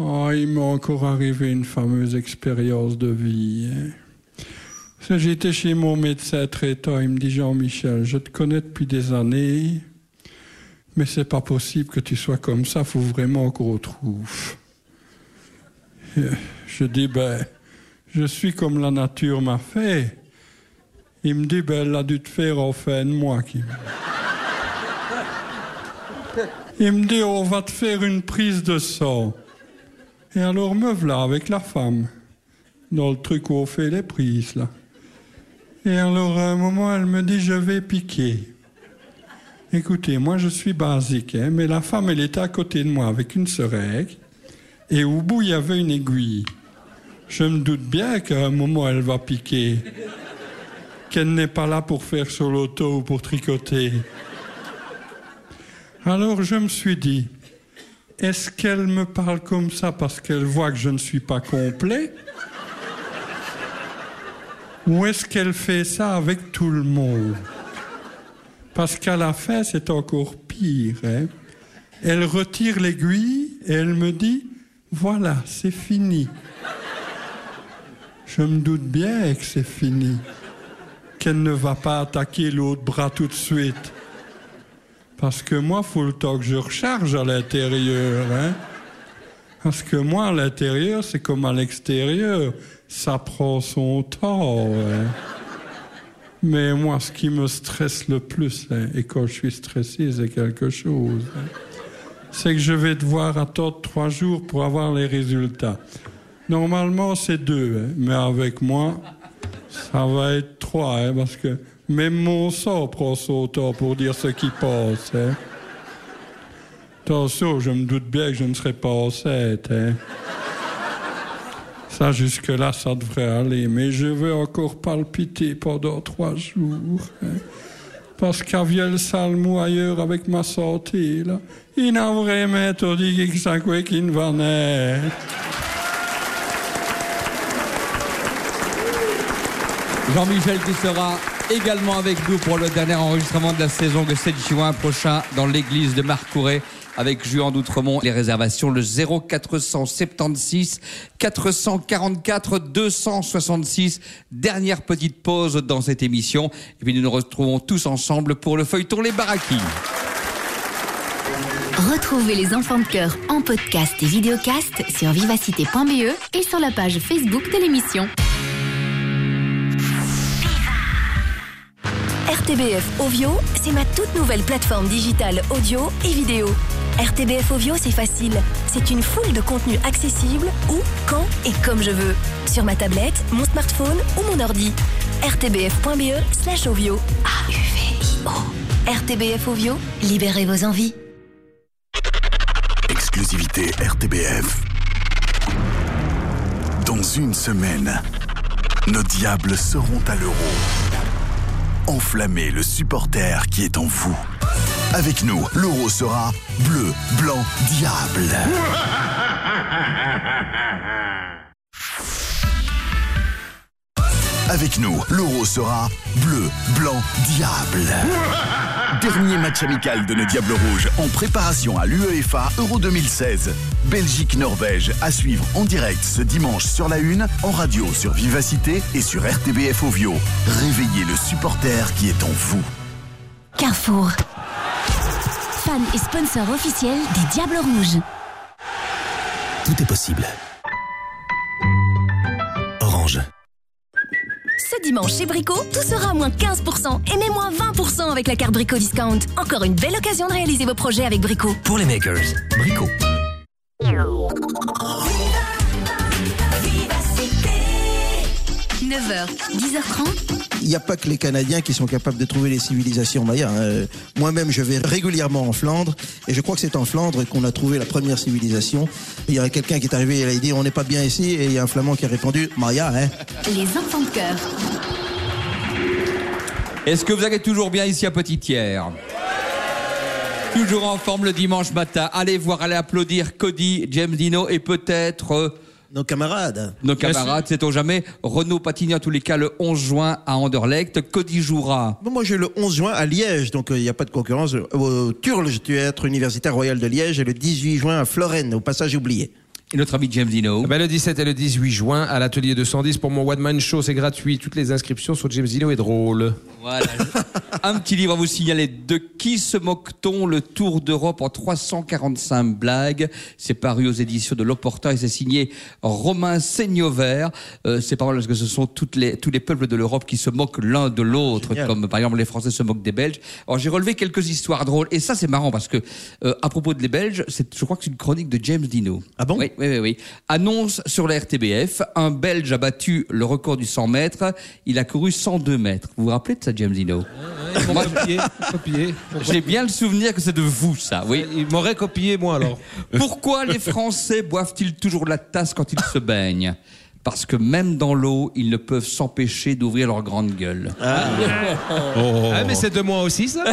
Oh, il m'est encore arrivé une fameuse expérience de vie. hein. J'étais chez mon médecin traitant, il me dit Jean-Michel, je te connais depuis des années, mais c'est pas possible que tu sois comme ça, faut vraiment qu'on retrouve. Et Je dis ben, je suis comme la nature m'a fait. Il me dit ben, elle a dû te faire en fin de mois. Kim. Il me dit on va te faire une prise de sang. Et alors me voilà avec la femme, dans le truc où on fait les prises, là. Et alors à un moment, elle me dit, je vais piquer. Écoutez, moi je suis basique, hein, mais la femme, elle était à côté de moi avec une seringue, et au bout, il y avait une aiguille. Je me doute bien qu'à un moment, elle va piquer. Qu'elle n'est pas là pour faire sur l'auto ou pour tricoter. Alors je me suis dit, est-ce qu'elle me parle comme ça parce qu'elle voit que je ne suis pas complet? Ou est-ce qu'elle fait ça avec tout le monde? Parce qu'à la fin, c'est encore pire. hein. Elle retire l'aiguille et elle me dit, voilà, c'est fini. Je me doute bien que c'est fini. Qu'elle ne va pas attaquer l'autre bras tout de suite. Parce que moi, faut le temps que je recharge à l'intérieur. Hein? Parce que moi, à l'intérieur, c'est comme à l'extérieur. Ça prend son temps. hein. Mais moi, ce qui me stresse le plus, hein, et quand je suis stressé, c'est quelque chose. hein, c'est que je vais devoir attendre trois jours pour avoir les résultats. Normalement, c'est deux, hein, mais avec moi, ça va être trois, hein, parce que même mon sang prend son temps pour dire ce qui passe. Hein. Attention, je me doute bien que je ne serai pas enceinte. Hein. Ça, jusque-là, ça devrait aller. Mais je vais encore palpiter pendant trois jours. hein. Parce qu'avia le salmo ailleurs avec ma santé, là, il n'a vraiment dit ça quoi qui ne va. Jean-Michel qui sera également avec nous pour le dernier enregistrement de la saison le 7 juin prochain dans l'église de Marcouret avec Juan d'Outremont. Les réservations, le 0476 444 266. Dernière petite pause dans cette émission. Et puis nous nous retrouvons tous ensemble pour le feuilleton Les Baraki. Retrouvez les enfants de cœur en podcast et vidéocast sur vivacité.be et sur la page Facebook de l'émission. RTBF Ovio, c'est ma toute nouvelle plateforme digitale audio et vidéo. RTBF Ovio, c'est facile. C'est une foule de contenus accessibles où, quand et comme je veux. Sur ma tablette, mon smartphone ou mon ordi. rtbf.be slash Ovio. RTBF Ovio, libérez vos envies. Exclusivité RTBF. Dans une semaine, nos diables seront à l'euro. Enflammez le supporter qui est en vous. Avec nous, l'euro sera bleu, blanc, diable. Avec nous, l'euro sera bleu, blanc, diable. Dernier match amical de nos Diables Rouges en préparation à l'UEFA Euro 2016. Belgique-Norvège à suivre en direct ce dimanche sur la Une, en radio sur Vivacité et sur RTBF Ovio. Réveillez le supporter qui est en vous. Carrefour. Fan et sponsor officiel des Diables Rouges. Tout est possible. Orange. Ce dimanche chez Brico, tout sera à moins 15% et même moins 20% avec la carte Brico Discount. Encore une belle occasion de réaliser vos projets avec Brico. Pour les makers, Brico. 9h, 10h30. Il n'y a pas que les Canadiens qui sont capables de trouver les civilisations mayas. hein. Euh, Moi-même, je vais régulièrement en Flandre, et je crois que c'est en Flandre qu'on a trouvé la première civilisation. Il y a quelqu'un qui est arrivé, il a dit on n'est pas bien ici, et il y a un Flamand qui a répondu Maya, hein. Les enfants de cœur. Est-ce que vous allez toujours bien ici à Petit-Thiers Toujours en forme le dimanche matin. Allez voir, allez applaudir Cody, James Dino et peut-être... euh, Nos camarades. Nos camarades, sait-on jamais. Renaud Patigny, en tous les cas, le 11 juin à Anderlecht. Cody jouera. Bon, moi, j'ai le 11 juin à Liège, donc euh, il n'y a pas de concurrence. Au Turle, Théâtre universitaire royal de Liège, et le 18 juin à Florène, au passage oublié. Et notre ami James Dino. Eh ben, le 17 et le 18 juin à l'atelier 210 pour mon One Man Show, c'est gratuit. Toutes les inscriptions sur James Dino est drôle. Voilà. Un petit livre à vous signaler. De qui se moque-t-on? Le Tour d'Europe en 345 blagues. C'est paru aux éditions de l'Opportun et c'est signé Romain Seigneur. Euh, c'est pas mal parce que ce sont toutes les, tous les peuples de l'Europe qui se moquent l'un de l'autre, comme par exemple les Français se moquent des Belges. Alors j'ai relevé quelques histoires drôles et ça c'est marrant parce que euh, à propos des Belges, c'est, je crois que c'est une chronique de James Dino. Ah bon? Oui, oui, oui, oui. Annonce sur la RTBF, un Belge a battu le record du 100 mètres. Il a couru 102 mètres. Vous vous rappelez de ça, James Dino Moi, copié. J'ai bien le souvenir que c'est de vous, ça. Oui. Il m'aurait copié, moi, alors. Pourquoi les Français boivent-ils toujours la tasse quand ils se baignent? Parce que même dans l'eau, ils ne peuvent s'empêcher d'ouvrir leur grande gueule. Ah, mais c'est de moi aussi, ça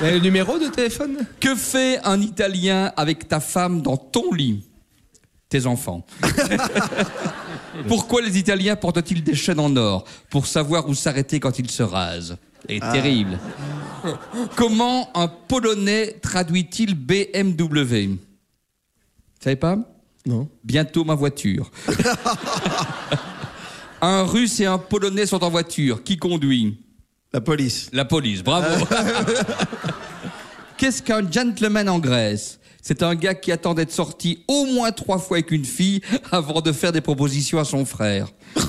Il y a le numéro de téléphone? Que fait un Italien avec ta femme dans ton lit? Tes enfants. Pourquoi les Italiens portent-ils des chaînes en or? Pour savoir où s'arrêter quand ils se rasent. C'est Ah. terrible. Comment un Polonais traduit-il BMW Vous savez pas? Non. Bientôt ma voiture. un Russe et un Polonais sont en voiture. Qui conduit? La police. La police, bravo. Qu'est-ce qu'un gentleman en Grèce? C'est un gars qui attend d'être sorti au moins trois fois avec une fille avant de faire des propositions à son frère. Oh.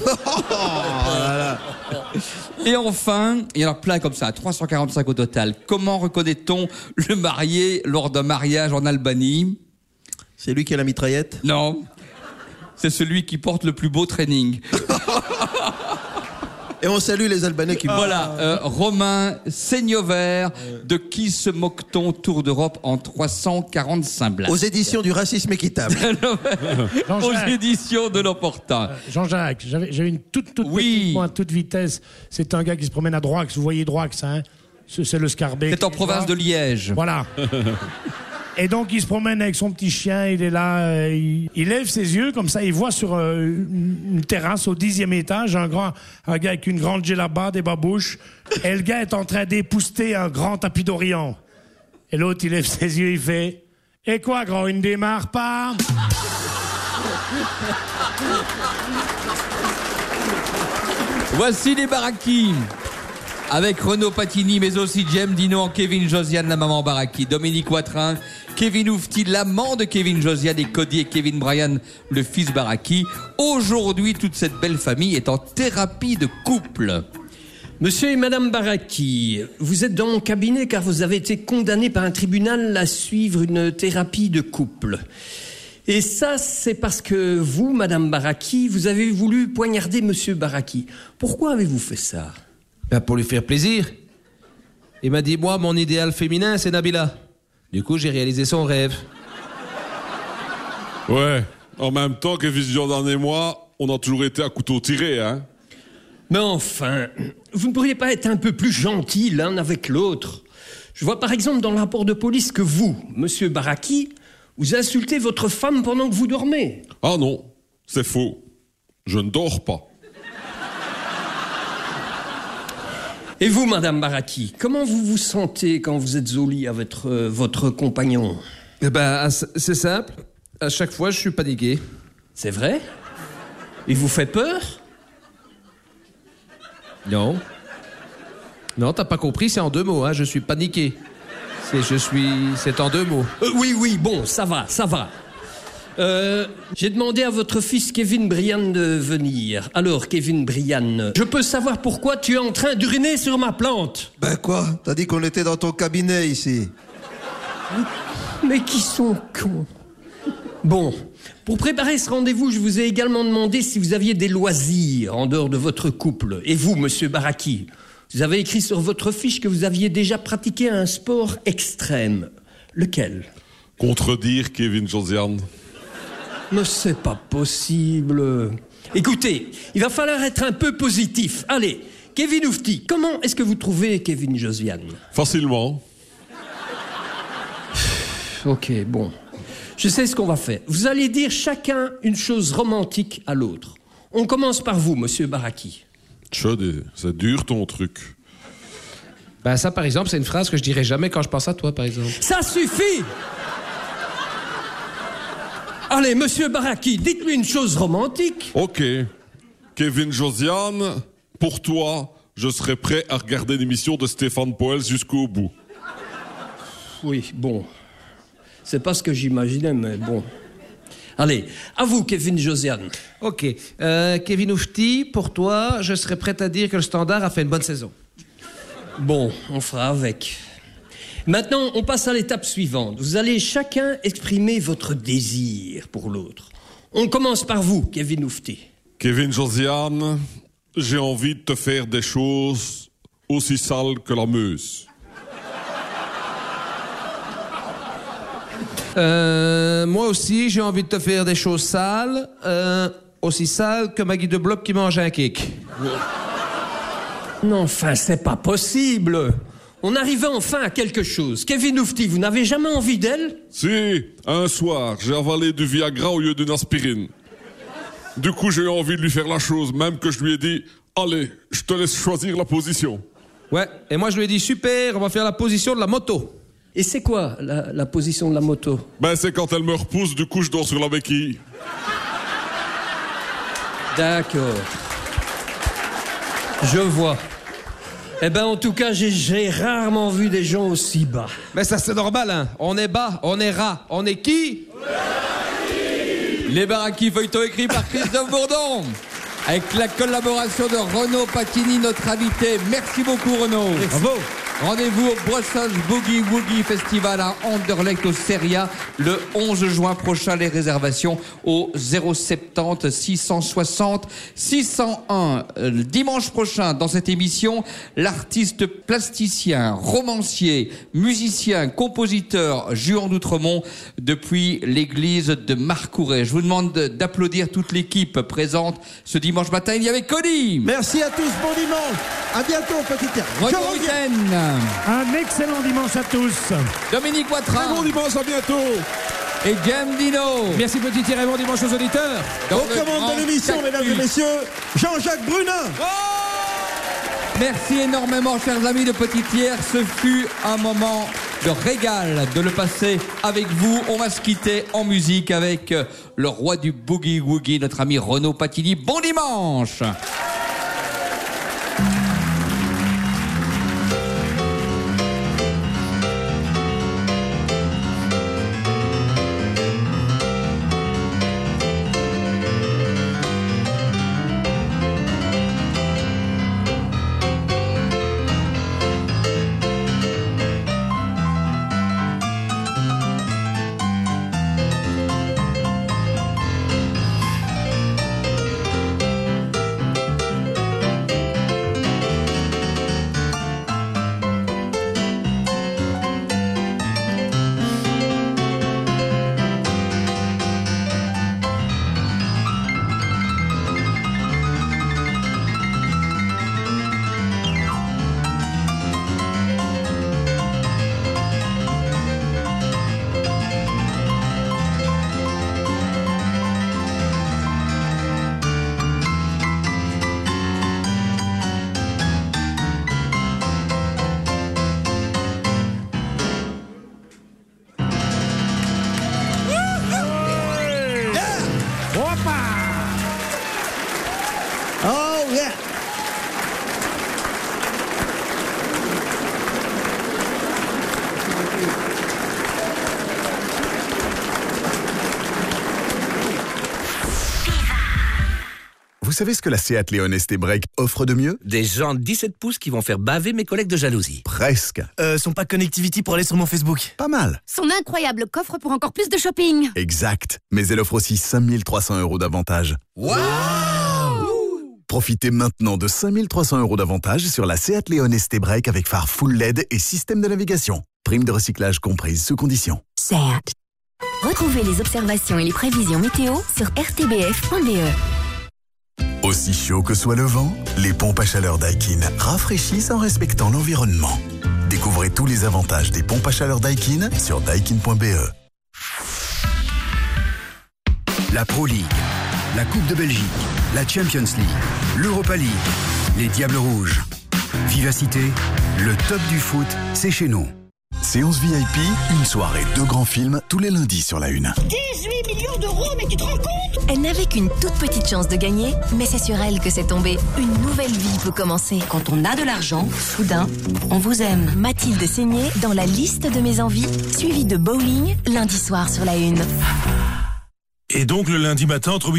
Et enfin, il y en a plein comme ça, 345 au total. Comment reconnaît-on le marié lors d'un mariage en Albanie? C'est lui qui a la mitraillette? Non. C'est celui qui porte le plus beau training. Et on salue les Albanais qui Voilà, euh, Romain Seignover, de qui se moque-t-on Tour d'Europe en 345 blagues Aux éditions du racisme équitable. Aux Jean-Jacques. éditions de l'Opportun. Jean-Jacques, j'avais j'avais une toute, toute petite pointe, toute vitesse. C'est un gars qui se promène à Droix. Vous voyez Droix, hein C'est c'est le Scarbet. C'est en province de Liège. Voilà. Et donc il se promène avec son petit chien, il est là, euh, il, il lève ses yeux comme ça, il voit sur euh, une, terrasse au dixième étage un grand, un gars avec une grande djellaba, des babouches, et le gars est en train d'épouster un grand tapis d'Orient. Et l'autre il lève ses yeux, il fait, et quoi grand, une démarre pas? Voici les Baraki. Avec Renaud Patini, mais aussi Jem Dinon, Kevin Josiane, la maman Baraki, Dominique Watrin, Kevin Oufti, l'amant de Kevin Josiane et Cody et Kevin Bryan, le fils Baraki. Aujourd'hui, toute cette belle famille est en thérapie de couple. Monsieur et Madame Baraki, vous êtes dans mon cabinet car vous avez été condamné par un tribunal à suivre une thérapie de couple. Et ça, c'est parce que vous, Madame Baraki, vous avez voulu poignarder Monsieur Baraki. Pourquoi avez-vous fait ça? Ben, pour lui faire plaisir. Il m'a dit, moi, mon idéal féminin, c'est Nabila. Du coup, j'ai réalisé son rêve. Ouais. En même temps, Kevin Jordan et moi, on a toujours été à couteau tiré, hein. Mais enfin, vous ne pourriez pas être un peu plus gentil l'un avec l'autre Je vois par exemple dans le rapport de police que vous, Monsieur Baraki, vous insultez votre femme pendant que vous dormez. Ah non, c'est faux. Je ne dors pas. Et vous, Madame Baraki, comment vous vous sentez quand vous êtes au lit avec euh, votre compagnon? Eh ben, c'est simple. À chaque fois, je suis paniqué. C'est vrai? Il vous fait peur? Non. Non, t'as pas compris, c'est en deux mots, hein. Je suis paniqué. C'est je suis. C'est en deux mots. Euh, Oui, oui, bon, ça va, ça va. Euh, J'ai demandé à votre fils Kevin Brian de venir. Alors, Kevin Brian, je peux savoir pourquoi tu es en train d'uriner sur ma plante? Ben quoi? T'as dit qu'on était dans ton cabinet ici. Mais qui sont cons? Bon, pour préparer ce rendez-vous, je vous ai également demandé si vous aviez des loisirs en dehors de votre couple. Et vous, monsieur Baraki, vous avez écrit sur votre fiche que vous aviez déjà pratiqué un sport extrême. Lequel? Contredire Kevin Josiane. Mais c'est pas possible. Écoutez, il va falloir être un peu positif. Allez, Kevin Oufti, comment est-ce que vous trouvez Kevin Josiane? Facilement. Ok, bon. Je sais ce qu'on va faire. Vous allez dire chacun une chose romantique à l'autre. On commence par vous, monsieur Baraki. Chud, c'est dur ton truc. Ben, ça, par exemple, c'est une phrase que je dirais jamais quand je pense à toi, par exemple. Ça suffit Allez, monsieur Baraki, dites-lui une chose romantique. Ok. Kevin Josiane, pour toi, je serais prêt à regarder l'émission de Stéphane Poels jusqu'au bout. Oui, bon. C'est pas ce que j'imaginais, mais bon. Allez, à vous, Kevin Josiane. Ok. Euh, Kevin Oufti, pour toi, je serais prêt à dire que le Standard a fait une bonne saison. Bon, on fera avec. Maintenant, on passe à l'étape suivante. Vous allez chacun exprimer votre désir pour l'autre. On commence par vous, Kevin Oufti. Kevin Josiane, j'ai envie de te faire des choses aussi sales que la Meuse. Euh, moi aussi, j'ai envie de te faire des choses sales, euh, aussi sales que Maggie de Bloc qui mange un cake. Non, enfin, c'est pas possible. On arrivait enfin à quelque chose. Kevin Oufti, vous n'avez jamais envie d'elle? Si, un soir, j'ai avalé du Viagra au lieu d'une aspirine. Du coup, j'ai eu envie de lui faire la chose, même que je lui ai dit Allez, je te laisse choisir la position. Ouais, et moi je lui ai dit super, on va faire la position de la moto. Et c'est quoi la, la position de la moto? Ben, c'est quand elle me repousse, du coup, je dors sur la béquille. D'accord. Je vois. Eh ben, en tout cas, j'ai- j'ai rarement vu des gens aussi bas. Mais ça c'est normal, hein. On est bas, on est rat, on est qui? Les Baraki feuilletons écrits par Christophe Bourdon. Avec la collaboration de Renaud Patini, notre invité. Merci beaucoup Renaud. Bravo. Rendez-vous au Brussels Boogie Woogie Festival à Anderlecht au Seria le 11 juin prochain. Les réservations au 070 660 601. Euh, le Dimanche prochain, dans cette émission, l'artiste plasticien, romancier, musicien, compositeur Juan d'Outremont depuis l'église de Marcouret. Je vous demande de- d'applaudir toute l'équipe présente ce dimanche matin. Il y avait Connie. Merci à tous, bon dimanche. À bientôt, petit. Un excellent dimanche à tous. Dominique Watrin. Bon dimanche, à bientôt. Et Jem Dino. Merci petit Thierry, bon dimanche aux auditeurs. Dans Aux commandes de l'émission, mesdames et messieurs, Jean-Jacques Brunin. Merci énormément, chers amis de Petite Pierre. Ce fut un moment de régal de le passer avec vous. On va se quitter en musique avec le roi du boogie woogie, notre ami Renaud Patini. Bon dimanche. Savez ce que la Seat Leon ST Break offre de mieux? Des jantes 17 pouces qui vont faire baver mes collègues de jalousie. Presque. Euh, son pack connectivity pour aller sur mon Facebook. Pas mal. Son incroyable coffre pour encore plus de shopping. Exact. Mais elle offre aussi 5300 euros d'avantages. Profitez maintenant de 5300 euros d'avantages sur la Seat Leon ST Break avec phare full LED et système de navigation. Prime de recyclage comprise sous condition. Seat. Retrouvez les observations et les prévisions météo sur rtbf.be. Aussi chaud que soit le vent, les pompes à chaleur Daikin rafraîchissent en respectant l'environnement. Découvrez tous les avantages des pompes à chaleur Daikin sur daikin.be. La Pro League, la Coupe de Belgique, la Champions League, l'Europa League, les Diables Rouges. Vivacité, le top du foot, c'est chez nous. Séance VIP, une soirée, deux grands films tous les lundis sur la une. 18 millions d'euros, mais tu te rends compte? Elle n'avait qu'une toute petite chance de gagner, mais c'est sur elle que c'est tombé. Une nouvelle vie peut commencer. Quand on a de l'argent, soudain, on vous aime. Mathilde Seigné dans la liste de mes envies, suivie de bowling lundi soir sur la une. Et donc le lundi matin entre